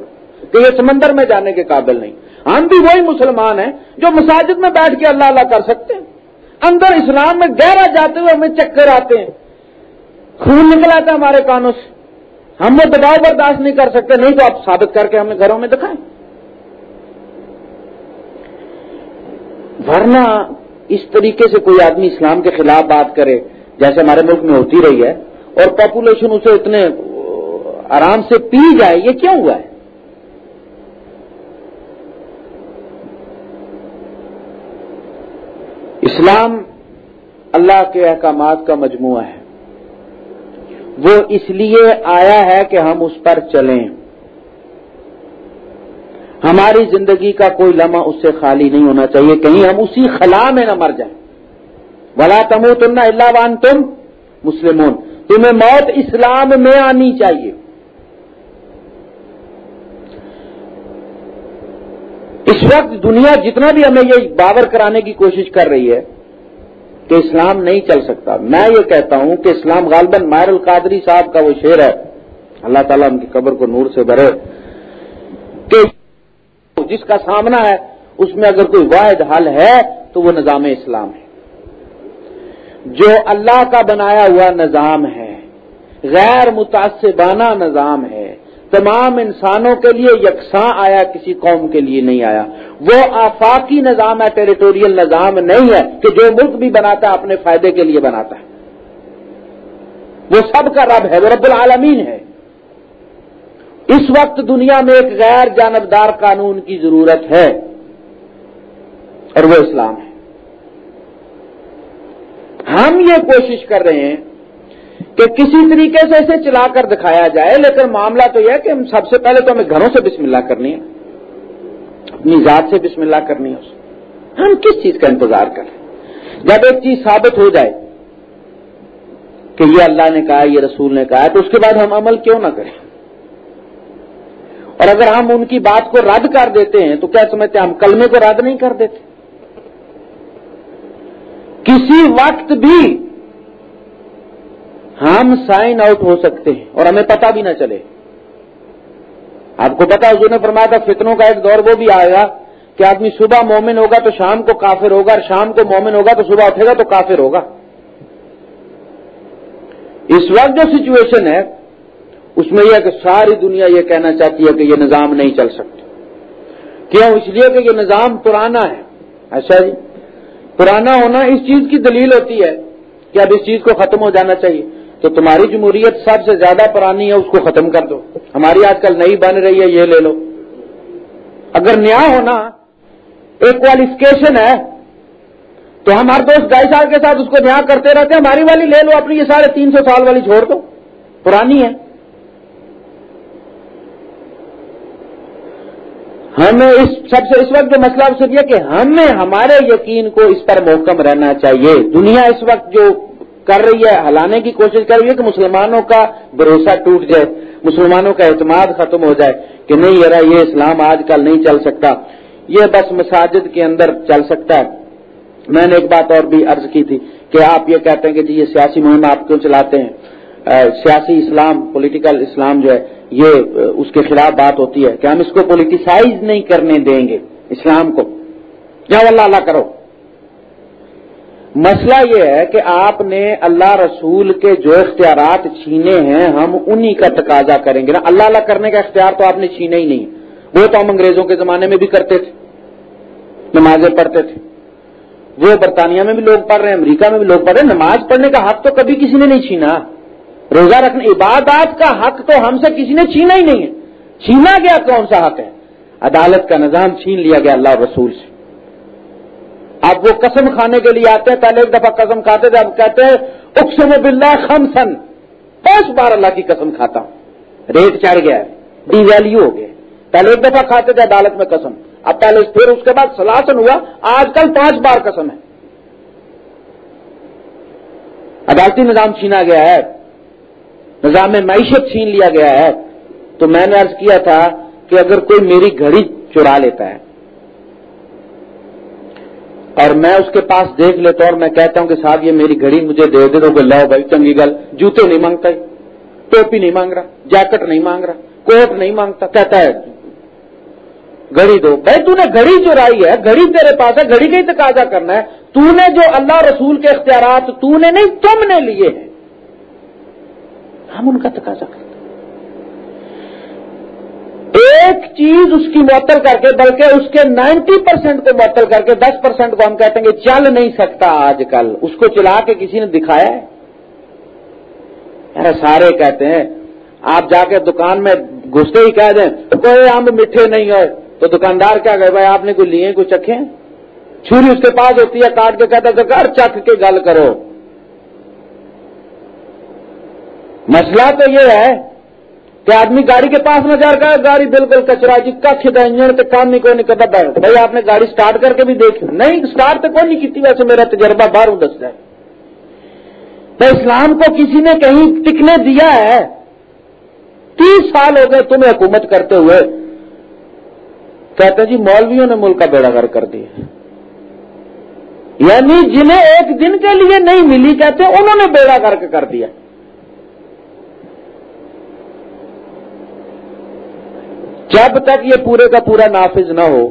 کہ یہ سمندر میں جانے کے قابل نہیں۔ ہم بھی وہی مسلمان ہیں جو مساجد میں بیٹھ کے اللہ اللہ کر سکتے ہیں۔ اندر اسلام میں گہرا جاتے ہوئے ہمیں چکر آتے ہیں۔ خون نکل آتا ہے ہمارے کانوں سے۔ ہم وہ دباؤ برداشت نہیں کر سکتے، نہیں تو آپ ثابت کر کے ہمیں گھروں میں دکھائیں۔ ورنہ اس طریقے سے کوئی آدمی اسلام کے خلاف بات کرے، جیسے ہمارے ملک میں ہوتی رہی ہے، اور پاپولیشن اسے اتنے، آرام سے پی جائے، یہ کیوں ہوا ہے؟ اسلام اللہ کے احکامات کا مجموعہ ہے۔ وہ اس لیے آیا ہے کہ ہم اس پر چلیں۔ ہماری زندگی کا کوئی لمحہ اس سے خالی نہیں ہونا چاہیے، کہیں ہم اسی خلا میں نہ مر جائیں۔ بلا تمو تم نہ اللہ وان تم مسلمون۔ تمہیں موت اسلام میں آنی چاہیے۔ اس وقت دنیا جتنا بھی ہمیں یہ باور کرانے کی کوشش کر رہی ہے کہ اسلام نہیں چل سکتا۔ میں یہ کہتا ہوں کہ اسلام غالباً مائر القادری صاحب کا وہ شعر ہے، اللہ تعالیٰ ان کی قبر کو نور سے بھرے، کہ جس کا سامنا ہے، اس میں اگر کوئی واحد حل ہے تو وہ نظام اسلام ہے۔ جو اللہ کا بنایا ہوا نظام ہے، غیر متاثبانہ نظام ہے تمام انسانوں کے لیے یکساں آیا، کسی قوم کے لیے نہیں آیا۔ وہ آفاقی نظام ہے، ٹیریٹوریل نظام نہیں ہے کہ جو ملک بھی بناتا ہے، اپنے فائدے کے لیے بناتا ہے۔ وہ سب کا رب ہے، وہ رب العالمین ہے۔ اس وقت دنیا میں ایک غیر جانبدار قانون کی ضرورت ہے اور وہ اسلام ہے۔ ہم یہ کوشش کر رہے ہیں کہ کسی طریقے سے اسے چلا کر دکھایا جائے، لیکن معاملہ تو یہ ہے کہ ہم سب سے پہلے تو ہمیں گھروں سے بسم اللہ کرنی ہے، اپنی ذات سے بسم اللہ کرنی ہے، ہم کس چیز کا انتظار کریں؟ جب ایک چیز ثابت ہو جائے کہ یہ اللہ نے کہا، یہ رسول نے کہا، تو اس کے بعد ہم عمل کیوں نہ کریں؟ اور اگر ہم ان کی بات کو رد کر دیتے ہیں، تو کیا سمجھتے ہیں، ہم کلمے کو رد نہیں کر دیتے؟ کسی وقت بھی ہم سائن آؤٹ ہو سکتے ہیں اور ہمیں پتہ بھی نہ چلے۔ آپ کو پتا حضور نے فرمایا تھا فتنوں کا ایک دور وہ بھی آئے گا کہ آدمی صبح مومن ہوگا تو شام کو کافر ہوگا اور شام کو مومن ہوگا تو صبح اٹھے گا تو کافر ہوگا۔ اس وقت جو سچویشن ہے، اس میں یہ کہ ساری دنیا یہ کہنا چاہتی ہے کہ یہ نظام نہیں چل سکتا۔ کیوں؟ اس لیے کہ یہ نظام پرانا ہے۔ ایسا جی پرانا ہونا اس چیز کی دلیل ہوتی ہے کہ اب اس چیز کو ختم ہو جانا چاہیے۔ تو تمہاری جمہوریت سب سے زیادہ پرانی ہے، اس کو ختم کر دو۔ ہماری آج کل نئی بن رہی ہے، یہ لے لو۔ اگر نیا ہونا ایک کوالیفکیشن ہے، تو ہم ہر دوست ڈھائی سال کے ساتھ اس کو نیا کرتے رہتے ہیں، ہماری والی لے لو، اپنی یہ سارے تین سو سال والی چھوڑ دو۔ پرانی ہے۔ ہمیں اس، سب سے اس وقت جو مسئلہ صرف یہ کہ ہمیں، ہمارے یقین کو اس پر محکم رہنا چاہیے۔ دنیا اس وقت جو کر رہی ہے، ہلانے کی کوشش کر رہی ہے کہ مسلمانوں کا بھروسہ ٹوٹ جائے، مسلمانوں کا اعتماد ختم ہو جائے کہ نہیں یار، یہ اسلام آج کل نہیں چل سکتا، یہ بس مساجد کے اندر چل سکتا ہے۔ میں نے ایک بات اور بھی عرض کی تھی کہ آپ یہ کہتے ہیں کہ جی یہ سیاسی مہم آپ کیوں چلاتے ہیں؟ سیاسی اسلام پولیٹیکل اسلام جو ہے، یہ اس کے خلاف بات ہوتی ہے کہ ہم اس کو پولیٹیسائز نہیں کرنے دیں گے، اسلام کو۔ جاؤ اللہ اللہ کرو۔ مسئلہ یہ ہے کہ آپ نے اللہ رسول کے جو اختیارات چھینے ہیں، ہم انہی کا تقاضا کریں گے نا۔ اللہ اللہ کرنے کا اختیار تو آپ نے چھینے ہی نہیں۔ وہ تو ہم انگریزوں کے زمانے میں بھی کرتے تھے، نمازیں پڑھتے تھے۔ وہ برطانیہ میں بھی لوگ پڑھ رہے ہیں، امریکہ میں بھی لوگ پڑھ رہے ہیں۔ نماز پڑھنے کا حق تو کبھی کسی نے نہیں چھینا۔ روزہ رکھنے، عبادات کا حق تو ہم سے کسی نے چھینا ہی نہیں ہے۔ چھینا گیا کون سا حق ہے؟ عدالت کا نظام چھین لیا گیا اللہ رسول سے۔ اب وہ قسم کھانے کے لیے آتے ہیں، پہلے ایک دفعہ قسم کھاتے تھے، اب کہتے ہیں اکسم بلّہ خم سن پانچ بار اللہ کی قسم کھاتا ہوں۔ ریٹ چڑھ گیا ہے ڈی ویلو ہو گیا۔ پہلے ایک دفعہ کھاتے تھے عدالت میں قسم۔ اب پہلے پھر اس کے بعد سلاسن ہوا، آج کل پانچ بار قسم ہے۔ عدالتی نظام چھینا گیا ہے، نظام معیشت چھین لیا گیا ہے۔ تو میں نے ارض کیا تھا کہ اگر کوئی میری گھڑی چرا لیتا ہے اور میں اس کے پاس دیکھ لیتا ہوں اور میں کہتا ہوں کہ صاحب، یہ میری گھڑی مجھے دے دے دو کہ لاؤ بھائی، چنگی گل۔ جوتے نہیں مانگتا ٹوپی نہیں مانگ رہا، جیکٹ نہیں مانگ رہا، کوٹ نہیں مانگتا، کہتا ہے، گھڑی دو۔ بھائی، تو نے گھڑی چرائی ہے، گھڑی تیرے پاس ہے، گھڑی کا ہی تقاضا کرنا ہے۔ تو نے جو اللہ رسول کے اختیارات، تو نے نہیں، تم نے لیے ہیں۔ ہم ان کا تقاضا کرتے ایک چیز اس کی معطل کر کے، بلکہ اس کے نائنٹی پرسینٹ کو معطل کر کے دس پرسینٹ کو ہم کہتے ہیں کہ چل نہیں سکتا آج کل۔ اس کو چلا کے کسی نے دکھایا ہے؟ سارے کہتے ہیں، آپ جا کے دکان میں گھستے ہی کہہ دیں، کوئی امب میٹھے نہیں ہوئے تو دکاندار کیا کہ بھائی آپ نے کوئی لیے، کوئی چکھے؟ چھری اس کے پاس ہوتی ہے، کاٹ کے کہتا سرکار چکھ کے گل کرو۔ مسئلہ تو یہ ہے کہ آدمی گاڑی کے پاس نہ جا رہا ہے، گاڑی بالکل کچرا جی کچھ انجن تو کام نہیں، کوئی نہیں کرتا بھائی، آپ نے گاڑی سٹارٹ کر کے بھی دیکھ نہیں سٹارٹ تو کوئی نہیں کی ویسے میرا تجربہ باہر دس جائے تو اسلام کو کسی نے کہیں ٹکنے دیا ہے۔ تیس سال ہو گئے تمہیں حکومت کرتے ہوئے۔ کہتے جی مولویوں نے ملک کا بیڑا گر کر دیا۔ یعنی جنہیں ایک دن کے لیے نہیں ملی، کہتے انہوں نے بیڑا گر کر دیا۔ جب تک یہ پورے کا پورا نافذ نہ ہو،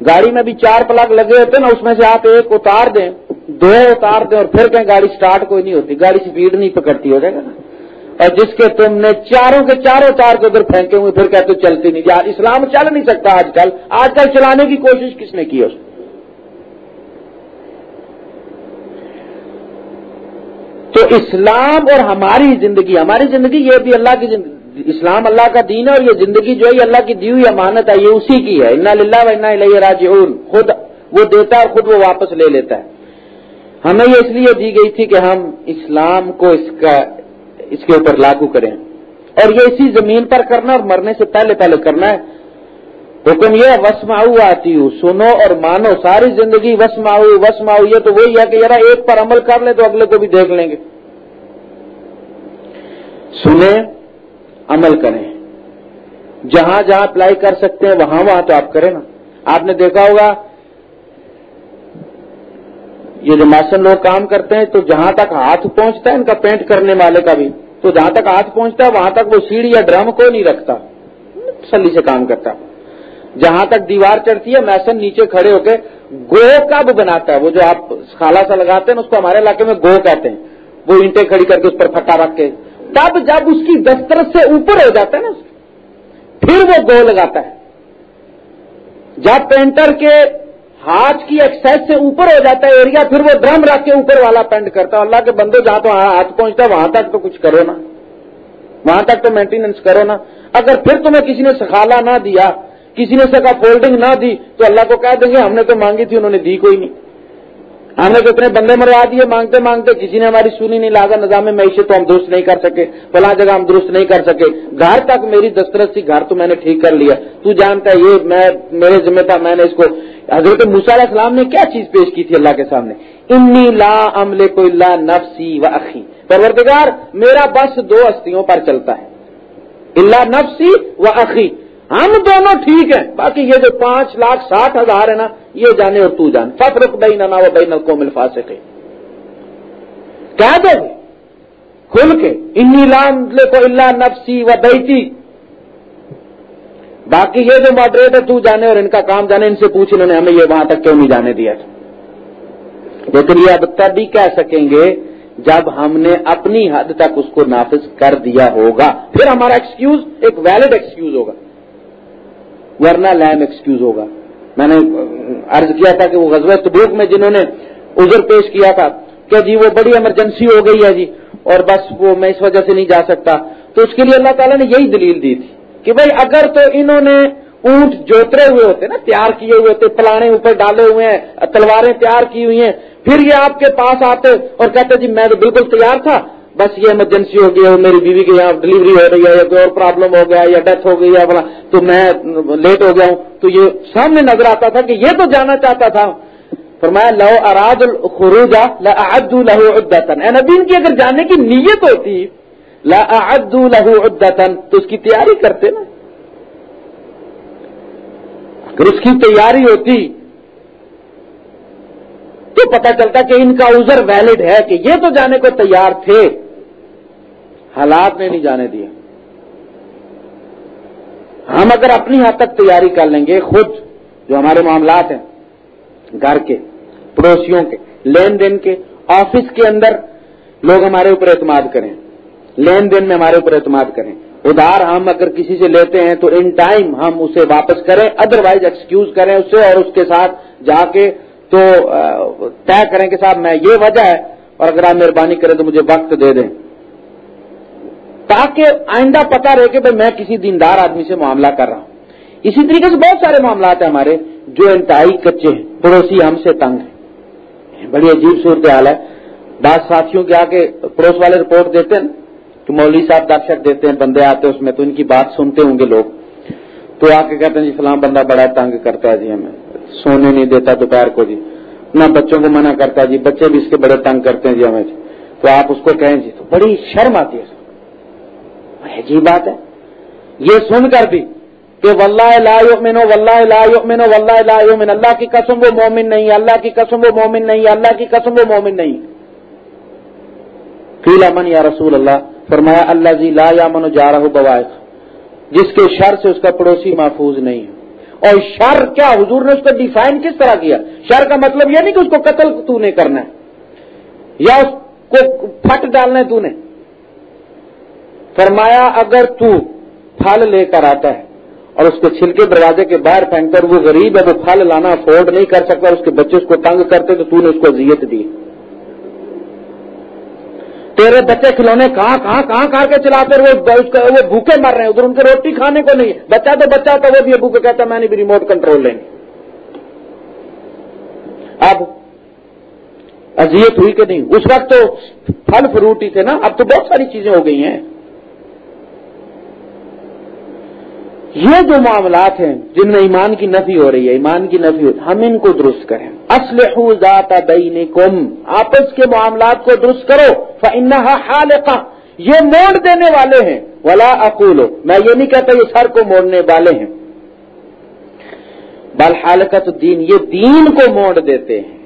گاڑی میں بھی چار پلگ لگے ہوتے نا، اس میں سے آپ ایک اتار دیں، دو اتار دیں اور پھر کہیں گاڑی سٹارٹ کوئی نہیں ہوتی، گاڑی سپیڈ نہیں پکڑتی، ہو جائے گا اور جس کے تم نے چاروں کے چاروں تار کے ادھر پھینکے ہوئے، پھر کہتے چلتی نہیں یار اسلام چل نہیں سکتا آج کل آج کل چلانے کی کوشش کس نے کی اس تو اسلام اور ہماری زندگی ہماری زندگی یہ بھی اللہ کی زندگی اسلام اللہ کا دین ہے اور یہ زندگی جو ہے اللہ کی دی ہوئی امانت ہے، یہ اسی کی ہے۔ انا للہ و انا الیہ راجعون۔ خود وہ دیتا ہے خود وہ واپس لے لیتا ہے۔ ہمیں یہ اس لیے دی گئی تھی کہ ہم اسلام کو اس کا، اس کے اوپر لاگو کریں۔ اور یہ اسی زمین پر کرنا اور مرنے سے پہلے پہلے کرنا ہے۔ حکم یہ وسماؤ آتی ہوں سنو اور مانو۔ ساری زندگی وسماؤ وسماؤ یہ تو وہی ہے کہ ذرا ایک پر عمل کر لیں تو اگلے کو بھی دیکھ لیں گے۔ سنیں۔ عمل کریں۔ جہاں جہاں اپلائی کر سکتے ہیں، وہاں وہاں تو آپ کریں نا۔ آپ نے دیکھا ہوگا، یہ جو ماسن لوگ کام کرتے ہیں، تو جہاں تک ہاتھ پہنچتا ہے ان کا پینٹ کرنے والے کا بھی۔ تو جہاں تک ہاتھ پہنچتا ہے، وہاں تک وہ سیڑھی یا ڈرم کو نہیں رکھتا۔ سلی سے کام کرتا۔ جہاں تک دیوار چڑھتی ہے، میسن نیچے کھڑے ہو کے گو کب بناتا ہے؟ وہ جو آپ خالہ سا لگاتے ہیں، اس کو ہمارے علاقے میں گو کہتے ہیں۔ وہ اینٹیں کھڑی کر کے اس پر پھٹا رکھ کے تب جب اس کی دسترس سے اوپر ہو جاتا ہے نا پھر وہ گو لگاتا ہے۔ جب پینٹر کے ہاتھ کی ایکسائز سے اوپر ہو جاتا ہے ایریا پھر وہ ڈرم رکھ کے اوپر والا پینٹ کرتا ہے۔ اللہ کے بندے، جہاں تو ہاتھ پہنچتا ہے، وہاں تک تو کچھ کرو نا۔ وہاں تک تو مینٹیننس کرو نا۔ اگر پھر تمہیں کسی نے سکھالا نہ دیا، کسی نے سکا فولڈنگ نہ دی، تو اللہ کو کہہ دیں گے، ہم نے تو مانگی تھی، انہوں نے دی کوئی نہیں۔ ہم نے تو اتنے بندے مروا دیے، مانگتے مانگتے کسی نے ہماری سنی نہیں لاگا نظام معیشت تو ہم درست نہیں کر سکے، فلاں جگہ ہم درست نہیں کر سکے۔ گھر تک میری دسترس تھی، گھر تو میں نے ٹھیک کر لیا۔ تو جانتا ہے یہ، میں، میرے ذمہ تھا، میں نے اس کو، حضرت علیہ السلام نے کیا چیز پیش کی تھی اللہ کے سامنے؟ انی لا عمل کو اللہ نفسی و اخی پروردگار، میرا بس دو ہستیوں پر چلتا ہے۔ اللہ نفسی و اخی۔ ہم دونوں ٹھیک ہیں، باقی یہ جو پانچ لاکھ ساٹھ ہزار ہے نا یہ جانے اور تو جان فخر بئی نہ وہ بئی نل کو کہہ دو کھل کے۔ انی لام لے کو اللہ نفسی و بیتی باقی یہ جو ماڈریٹ ہے تو جانے اور ان کا کام جانے، ان سے پوچھ انہوں نے ہمیں یہ وہاں تک کیوں نہیں جانے دیا تھا۔ لیکن یہ اب تب کہہ سکیں گے جب ہم نے اپنی حد تک اس کو نافذ کر دیا ہوگا۔ پھر ہمارا ایکسکیوز ایک ویلڈ ایکسکیوز ہوگا۔ ورنہ لیم ایکسکیوز ہوگا۔ میں نے عرض کیا تھا کہ وہ غزوہ تبوک میں جنہوں نے عذر پیش کیا تھا کہ جی وہ بڑی ایمرجنسی ہو گئی ہے جی اور بس وہ میں اس وجہ سے نہیں جا سکتا۔ تو اس کے لیے اللہ تعالیٰ نے یہی دلیل دی تھی کہ بھائی اگر تو انہوں نے اونٹ جوترے ہوئے ہوتے نا، تیار کیے ہوئے ہوتے پلانے اوپر ڈالے ہوئے ہیں، تلواریں تیار کی ہوئی ہیں، پھر یہ آپ کے پاس آتے اور کہتے جی میں تو بالکل تیار تھا۔ بس یہ ایمرجنسی ہو گئی ہے، میری بیوی کے یہاں ڈلیوری ہو رہی ہے، یا کوئی اور پرابلم ہو گیا، یا ڈیتھ ہو گئی ہے بڑا تو میں لیٹ ہو گیا ہوں۔ تو یہ سامنے نظر آتا تھا کہ یہ تو جانا چاہتا تھا۔ فرمایا، لو اراد الخروجا لہو عدتن اے نبی کی اگر جانے کی نیت ہوتی لہو عدتن تو اس کی تیاری کرتے نا۔ اگر اس کی تیاری ہوتی، تو پتا چلتا کہ ان کا عذر ویلڈ ہے کہ یہ تو جانے کو تیار تھے۔ حالات نے نہیں جانے دیا ہم اگر اپنی حد تک تیاری کر لیں گے، خود جو ہمارے معاملات ہیں، گھر کے، پڑوسیوں کے، لین دین کے، آفس کے اندر لوگ ہمارے اوپر اعتماد کریں۔ لین دین میں ہمارے اوپر اعتماد کریں۔ ادھار ہم اگر کسی سے لیتے ہیں تو ان ٹائم ہم اسے واپس کریں ادر وائز ایکسکیوز کریں اسے اور اس کے ساتھ جا کے تو طے کریں کہ صاحب میں یہ وجہ ہے اور اگر آپ مہربانی کریں تو مجھے وقت دے دیں۔ تاکہ آئندہ پتا رہے کہ میں کسی دیندار آدمی سے معاملہ کر رہا ہوں۔ اسی طریقے سے بہت سارے معاملات ہیں ہمارے جو انتہائی کچے ہیں، پڑوسی ہم سے تنگ ہیں۔ بڑی عجیب صورت حال ہے۔ بعض ساتھیوں کے آ کے پڑوس والے رپورٹ دیتے ہیں کہ مولوی صاحب درشک دیتے ہیں، بندے آتے ہیں اس میں تو ان کی بات سنتے ہوں گے لوگ۔ تو آ کے کہتے ہیں جی فلاں بندہ بڑا تنگ کرتا ہے جی ہمیں۔ سونے نہیں دیتا دوپہر کو جی۔ نہ بچوں کو منع کرتا ہے جی بچے بھی اس کے بڑے تنگ کرتے ہیں جی ہمیں جی۔ تو آپ اس کو کہیں جی تو بڑی شرم آتی ہے۔ عجیب بات ہے۔ یہ سن کر بھی کہ واللہ لا یؤمنو، واللہ لا یؤمنو، واللہ لا یؤمن، اللہ کی قسم وہ مومن نہیں، اللہ کی قسم وہ مومن نہیں، اللہ کی قسم وہ مومن نہیں۔ فیلا من یا رسول اللہ، فرمایا اللہ جی لا یا منو جا رہا بوائق، جس کے شر سے اس کا پڑوسی محفوظ نہیں۔ ہے اور شر کیا؟ حضور نے اس کو ڈیفائن کس طرح کیا؟ شر کا مطلب یہ نہیں کہ اس کو قتل تو نے کرنا ہے، یا اس کو پھٹ ڈالنا ہے تو نے۔ فرمایا، اگر تو پھل لے کر آتا ہے اور اس کے چھلکے دروازے کے باہر پھینک کر، وہ غریب ہے، وہ پھل لانا افورڈ نہیں کر سکتا اس کے بچے اس کو تنگ کرتے تو تو نے اس کو اذیت دی۔ تیرے بچے کھلونے کہاں کہاں کہاں کہاں کے چلاتے وہ بھوکے مر رہے ہیں۔ ادھر ان کے روٹی کھانے کو نہیں۔ بچہ تو بچہ تھا وہ بھی بھوکے کہتا میں نے بھی ریموٹ کنٹرول لیں گے اب اذیت ہوئی کہ نہیں؟ اس وقت تو پھل فروٹ ہی تھے نا، اب تو بہت ساری چیزیں ہو گئی ہیں۔ یہ جو معاملات ہیں جن میں ایمان کی نفی ہو رہی ہے، ایمان کی نفی ہو ہم ان کو درست کریں۔ اسلح ذات بینکم۔ آپس کے معاملات کو درست کرو۔ فنحا حالقہ یہ موڑ دینے والے ہیں۔ ولا اقولو میں یہ نہیں کہتا یہ سر کو موڑنے والے ہیں۔ بل حالقت دین یہ دین کو موڑ دیتے ہیں۔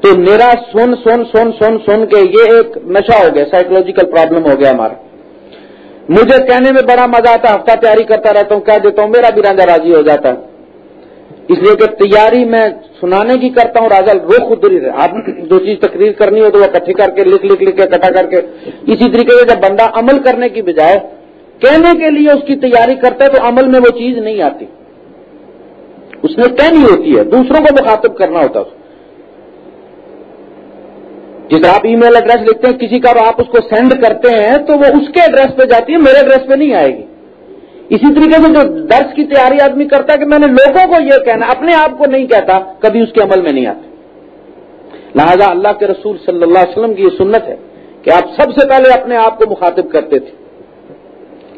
تو میرا سن سن سن سن سن کے یہ ایک نشہ ہو گیا سائیکولوجیکل پرابلم ہو گیا ہمارا۔ مجھے کہنے میں بڑا مزہ آتا ہفتہ تیاری کرتا رہتا ہوں، کہہ دیتا ہوں، میرا بھی راجا راضی ہو جاتا ہے۔ اس لیے کہ تیاری میں سنانے کی کرتا ہوں، راجا رو خود آپ جو چیز تقریر کرنی ہو تو وہ اکٹھی کر کے، لکھ لکھ لکھ کے اکٹھا کر کے۔ اسی طریقے سے جب بندہ عمل کرنے کی بجائے کہنے کے لیے اس کی تیاری کرتا ہے تو عمل میں وہ چیز نہیں آتی۔ اس میں کہنی ہوتی ہے، دوسروں کو مخاطب کرنا ہوتا ہے۔ جس آپ ای میل ایڈریس لکھتے ہیں، کسی کا آپ اس کو سینڈ کرتے ہیں، تو وہ اس کے ایڈریس پہ جاتی ہے، میرے ایڈریس پہ نہیں آئے گی۔ اسی طریقے سے جو درس کی تیاری آدمی کرتا ہے کہ میں نے لوگوں کو یہ کہنا، اپنے آپ کو نہیں کہتا، کبھی اس کے عمل میں نہیں آتے لہذا اللہ کے رسول صلی اللہ علیہ وسلم کی یہ سنت ہے کہ آپ سب سے پہلے اپنے آپ کو مخاطب کرتے تھے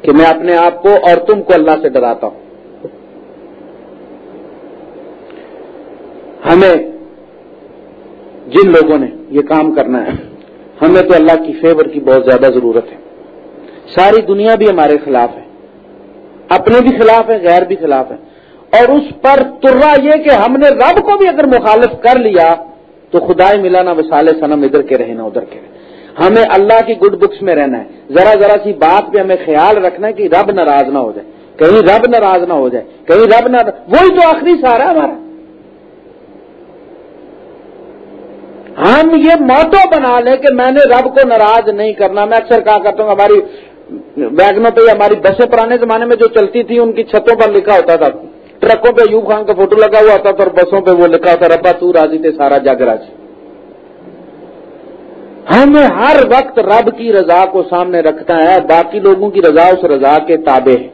کہ میں اپنے آپ کو اور تم کو اللہ سے ڈراتا ہوں۔ ہمیں جن لوگوں نے یہ کام کرنا ہے۔ ہمیں تو اللہ کی فیور کی بہت زیادہ ضرورت ہے۔ ساری دنیا بھی ہمارے خلاف ہے۔ اپنے بھی خلاف ہے، غیر بھی خلاف ہے۔ اور اس پر ترا یہ کہ ہم نے رب کو بھی اگر مخالف کر لیا تو خدا ملا نہ وسال سنم ادھر کے رہے نہ ادھر کے۔ رہے ہمیں اللہ کی گڈ بکس میں رہنا ہے۔ ذرا ذرا سی بات پہ ہمیں خیال رکھنا ہے کہ رب ناراض نہ ہو جائے۔ کہیں رب ناراض نہ ہو جائے۔ کہیں رب نہ وہی تو آخری سارا ہمارا۔ ہم یہ موٹو بنا لیں کہ میں نے رب کو ناراض نہیں کرنا۔ میں اکثر کہا کرتا ہوں، ہماری ویگنوں پہ ہماری بسیں پرانے زمانے میں جو چلتی تھی ان کی چھتوں پر لکھا ہوتا تھا۔ ٹرکوں پہ یوب خان کا فوٹو لگا ہوا ہوتا تھا اور بسوں پہ وہ لکھا ہوتا ربا تو راضی تھے، سارا جگ راضی۔ ہمیں ہر وقت رب کی رضا کو سامنے رکھنا ہے، باقی لوگوں کی رضا اس رضا کے تابع ہے۔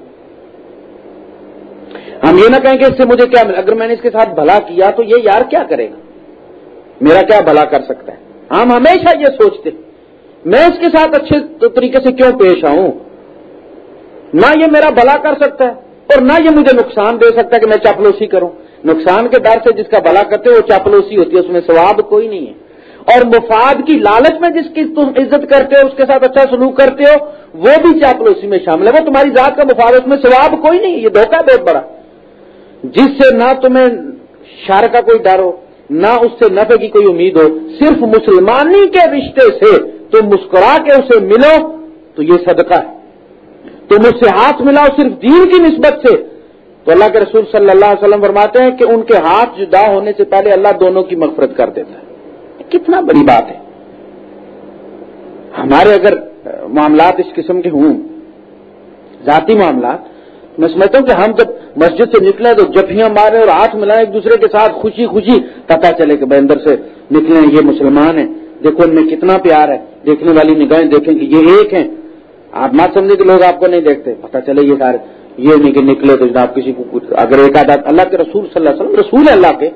ہم یہ نہ کہیں کہ اس سے مجھے کیا ملا اگر میں نے اس کے ساتھ بھلا کیا تو یہ یار کیا کرے گا؟ میرا کیا بھلا کر سکتا ہے؟ ہم ہمیشہ یہ سوچتے میں اس کے ساتھ اچھے طریقے سے کیوں پیش آؤں؟ نہ یہ میرا بھلا کر سکتا ہے اور نہ یہ مجھے نقصان دے سکتا ہے کہ میں چاپلوسی کروں۔ نقصان کے ڈر سے جس کا بھلا کرتے ہو، وہ چاپلوسی ہوتی ہے، اس میں ثواب کوئی نہیں ہے۔ اور مفاد کی لالچ میں جس کی تم عزت کرتے ہو، اس کے ساتھ اچھا سلوک کرتے ہو، وہ بھی چاپلوسی میں شامل ہے۔ وہ تمہاری ذات کا مفاد ہے، اس میں ثواب کوئی نہیں یہ دھوکہ بہت بڑا۔ جس سے نہ تمہیں شار کا کوئی ڈر ہو نہ اس سے نفع کی کوئی امید ہو، صرف مسلمانی کے رشتے سے۔ تم مسکرا کے اسے ملو، تو یہ صدقہ ہے۔ تم اس سے ہاتھ ملاؤ صرف دین کی نسبت سے۔ تو اللہ کے رسول صلی اللہ علیہ وسلم فرماتے ہیں کہ ان کے ہاتھ جدا ہونے سے پہلے اللہ دونوں کی مغفرت کر دیتا ہے۔ کتنا بڑی بات ہے۔ ہمارے اگر معاملات اس قسم کے ہوں، ذاتی معاملات، میں سمجھتا ہوں کہ ہم جب مسجد سے نکلے تو جفیاں مارے اور ہاتھ ملائیں ایک دوسرے کے ساتھ، خوشی خوشی پتا چلے کہ بھائی اندر سے نکلے یہ مسلمان ہیں۔ دیکھو، ان میں کتنا پیار ہے۔ دیکھنے والی نگاہیں دیکھیں کہ یہ ایک ہیں۔ آپ مت سمجھے کہ لوگ آپ کو نہیں دیکھتے۔ پتا چلے یہ سارے۔ یہ نہیں کہ نکلے تو جناب کسی کو اگر ایک آدھا اللہ کے رسول صلی اللہ علیہ وسلم، رسول ہے اللہ کے۔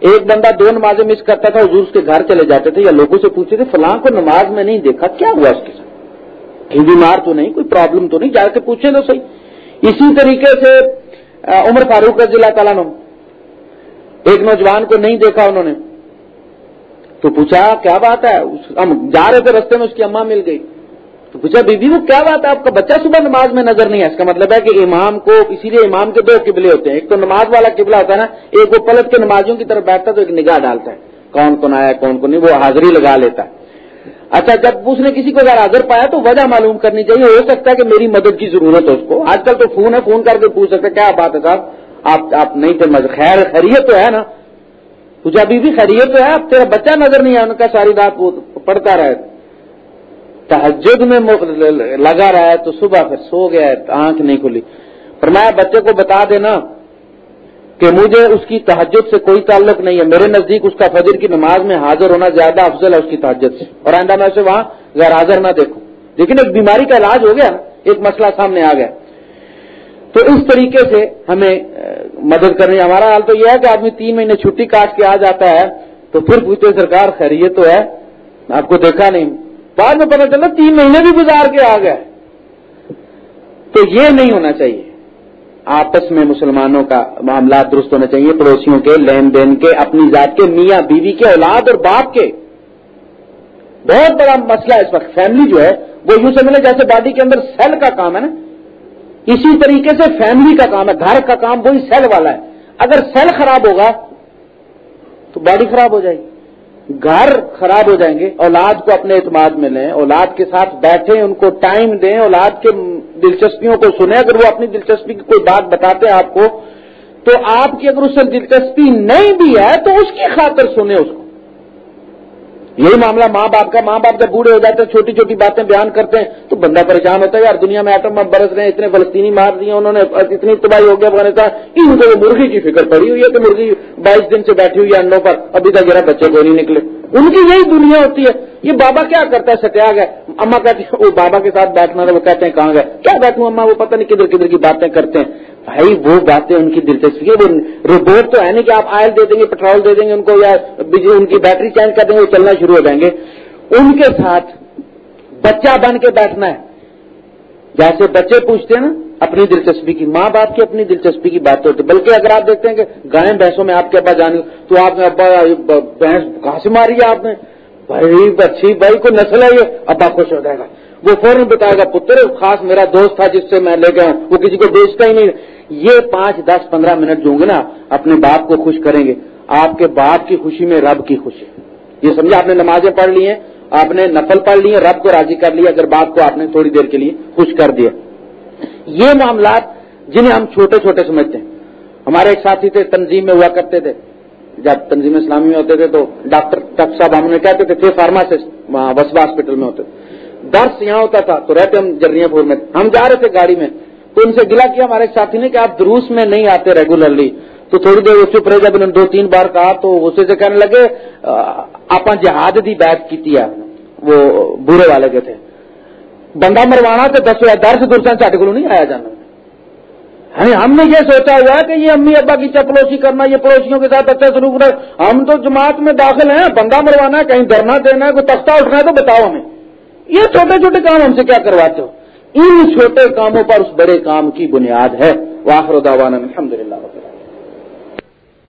ایک بندہ دو نمازیں مس کرتا تھا، حضور اس کے گھر چلے جاتے تھے یا لوگوں سے پوچھتے تھے، فلاں کو نماز میں نہیں دیکھا، کیا ہوا اس کے ساتھ؟ کہیں بیمار تو نہیں، کوئی پرابلم تو نہیں، جا کے پوچھیں تو صحیح۔ اسی طریقے سے عمر فاروق رضی اللہ تعالیٰ نے ایک نوجوان کو نہیں دیکھا انہوں نے۔ تو پوچھا، کیا بات ہے؟ ہم جا رہے تھے رستے میں، اس کی اماں مل گئی۔ تو پوچھا بی بی وہ کیا بات ہے؟ آپ کا بچہ صبح نماز میں نظر نہیں ہے۔ اس کا مطلب ہے کہ امام کو، اسی لیے امام کے دو قبلے ہوتے ہیں۔ ایک تو نماز والا قبلہ ہوتا ہے نا، ایک وہ پلٹ کے نمازیوں کی طرف بیٹھتا ہے تو ایک نگاہ ڈالتا ہے۔ کون کون آیا، کون کون نہیں، وہ حاضری لگا لیتا ہے۔ اچھا جب اس نے کسی کو اگر حاضر پایا تو وجہ معلوم کرنی چاہیے۔ ہو سکتا ہے کہ میری مدد کی ضرورت ہے اس کو۔ آج کل تو فون ہے، فون کر کے پوچھ سکتے کیا بات ہے صاحب؟ آپ آپ نہیں تھے خیر، خیریت تو ہے نا۔ تجھے ابھی بھی خیریت تو ہے۔ اب تیرا بچہ نظر نہیں ہے ان کا ساری رات وہ پڑھتا رہے تحجد میں لگا رہا ہے تو صبح پھر سو گیا ہے، آنکھ نہیں کھلی۔ پر میں بچے کو بتا دینا۔ کہ مجھے اس کی تحجد سے کوئی تعلق نہیں ہے۔ میرے نزدیک اس کا فجر کی نماز میں حاضر ہونا زیادہ افضل ہے اس کی تحجد سے۔ اور آئندہ میں اسے وہاں غیر حاضر نہ دیکھوں۔ لیکن ایک بیماری کا علاج ہو گیا، ایک مسئلہ سامنے آ گیا۔ تو اس طریقے سے ہمیں مدد کرنی۔ ہمارا حال تو یہ ہے کہ آدمی تین مہینے چھٹی کاٹ کے آ جاتا ہے تو پھر پوچھتے سرکار، خیریت تو ہے؟ آپ کو دیکھا نہیں۔ بعد میں پتا چلا تین مہینے بھی گزار کے آ گئے تو یہ نہیں ہونا چاہیے۔ آپس میں مسلمانوں کا معاملات درست ہونے چاہیے، پڑوسیوں کے، لین دین کے، اپنی ذات کے، میاں، بیوی کے، اولاد اور باپ کے۔ بہت بڑا مسئلہ اس وقت فیملی جو ہے، وہ یوں سمجھ لیں جیسے باڈی کے اندر سیل کا کام ہے نا۔ اسی طریقے سے فیملی کا کام ہے، گھر کا کام، وہی سیل والا ہے۔ اگر سیل خراب ہوگا تو باڈی خراب ہو جائے گی۔ گھر خراب ہو جائیں گے، اولاد کو اپنے اعتماد میں لیں، اولاد کے ساتھ بیٹھیں، ان کو ٹائم دیں، اولاد کے دلچسپیوں کو سنیں، اگر وہ اپنی دلچسپی کی کوئی بات بتاتے ہیں آپ کو، تو آپ کی اگر اس سے دلچسپی نہیں بھی ہے، تو اس کی خاطر سنیں اس کو۔ یہی معاملہ ماں باپ کا، ماں باپ جب بوڑھے ہو جاتے ہیں، چھوٹی چھوٹی باتیں بیان کرتے ہیں، تو بندہ پریشان ہوتا ہے، یار دنیا میں ایٹم بم برس رہے ہیں، اتنے فلسطینی مار دیے انہوں نے اتنی تباہی ہو گیا افغانستان، ان کو مرغی کی فکر پڑی ہوئی ہے کہ مرغی بائیس دن سے بیٹھی ہوئی ہے انڈوں پر، ابھی تک ذرا بچے کو نہیں نکلے۔ ان کی یہی دنیا ہوتی ہے۔ یہ بابا کیا کرتا ہے؟ ستیا گئے اما کہتی ہے، وہ بابا کے ساتھ بیٹھنا وہ کہتے ہیں کہاں گئے؟ کیا بیٹھوں اما؟ وہ پتہ نہیں کدھر کدھر کی باتیں کرتے ہیں۔ بھائی وہ باتیں ان کی دلچسپی ہے وہ روبوٹ تو ہے نہیں کہ آپ آئل دے دیں گے پیٹرول دے دیں گے ان کو یا ان کی بیٹری چینج کر دیں گے، وہ چلنا شروع ہو جائیں گے۔ ان کے ساتھ بچہ بن کے بیٹھنا ہے۔ جیسے بچے پوچھتے ہیں نا، اپنی دلچسپی کی، ماں باپ کی اپنی دلچسپی کی بات ہوتی ہے۔ بلکہ اگر آپ دیکھتے ہیں کہ گائے بھینسوں میں آپ کے ابا جانے تو آپ نے ابا، بھینس کہاں سے ماری ہے آپ نے؟ بھائی اچھی بھائی کو نسل ہے۔ یہ ابا خوش ہو جائے گا۔ وہ فوراً بتائے گا، پتر، خاص میرا دوست تھا جس سے میں لے گیا ہوں۔ وہ کسی کو بیچتا ہی نہیں یہ پانچ، دس، پندرہ منٹ دوں گے نا، اپنے باپ کو خوش کریں گے۔ آپ کے باپ کی خوشی میں رب کی خوشی۔ یہ سمجھا آپ نے نمازیں پڑھ لی ہیں، آپ نے نفل پڑھ لی رب کو راضی کر لیا، اگر باپ کو آپ نے تھوڑی دیر کے لیے خوش کر دیا۔ یہ معاملات جنہیں ہم چھوٹے چھوٹے سمجھتے ہیں۔ ہمارے ایک ساتھی تھے، تنظیم میں ہوا کرتے تھے۔ جب تنظیم اسلامی میں ہوتے تھے تو ڈاکٹر ڈاکٹر صاحب ہم نے کہتے تھے فارماسسٹ وسوا ہاسپٹل میں ہوتے۔ درس یہاں ہوتا تھا تو رہتے ہم جرنیا پور میں۔ ہم جا رہے تھے گاڑی میں۔ تو ان سے گلا کیا ہمارے ساتھی نے کہ آپ دروس میں نہیں آتے ریگولرلی تو تھوڑی دیر وہ چپ رہے، جب انہوں نے دو تین بار کہا تو اسے سے کہنے لگے آپ جہاد دی بیت کی وہ برے والے کے تھے۔ بندہ مروانا تو دس درس درسن چٹ کو نہیں آیا جانا۔ ہم نے یہ سوچا ہوا ہے کہ یہ امی ابا کی چپڑوسی کرنا، یہ پڑوسیوں کے ساتھ اچھا سلوک رہا ہم تو جماعت میں داخل ہیں، بندہ مروانا ہے، کہیں دھرنا دینا ہے، کوئی تختہ اٹھنا ہے تو بتاؤ ہمیں۔ یہ چھوٹے چھوٹے کام ہم سے کیا کرواتے ہو؟ ان چھوٹے کاموں پر اس بڑے کام کی بنیاد ہے۔ واخر داوان الحمد للہ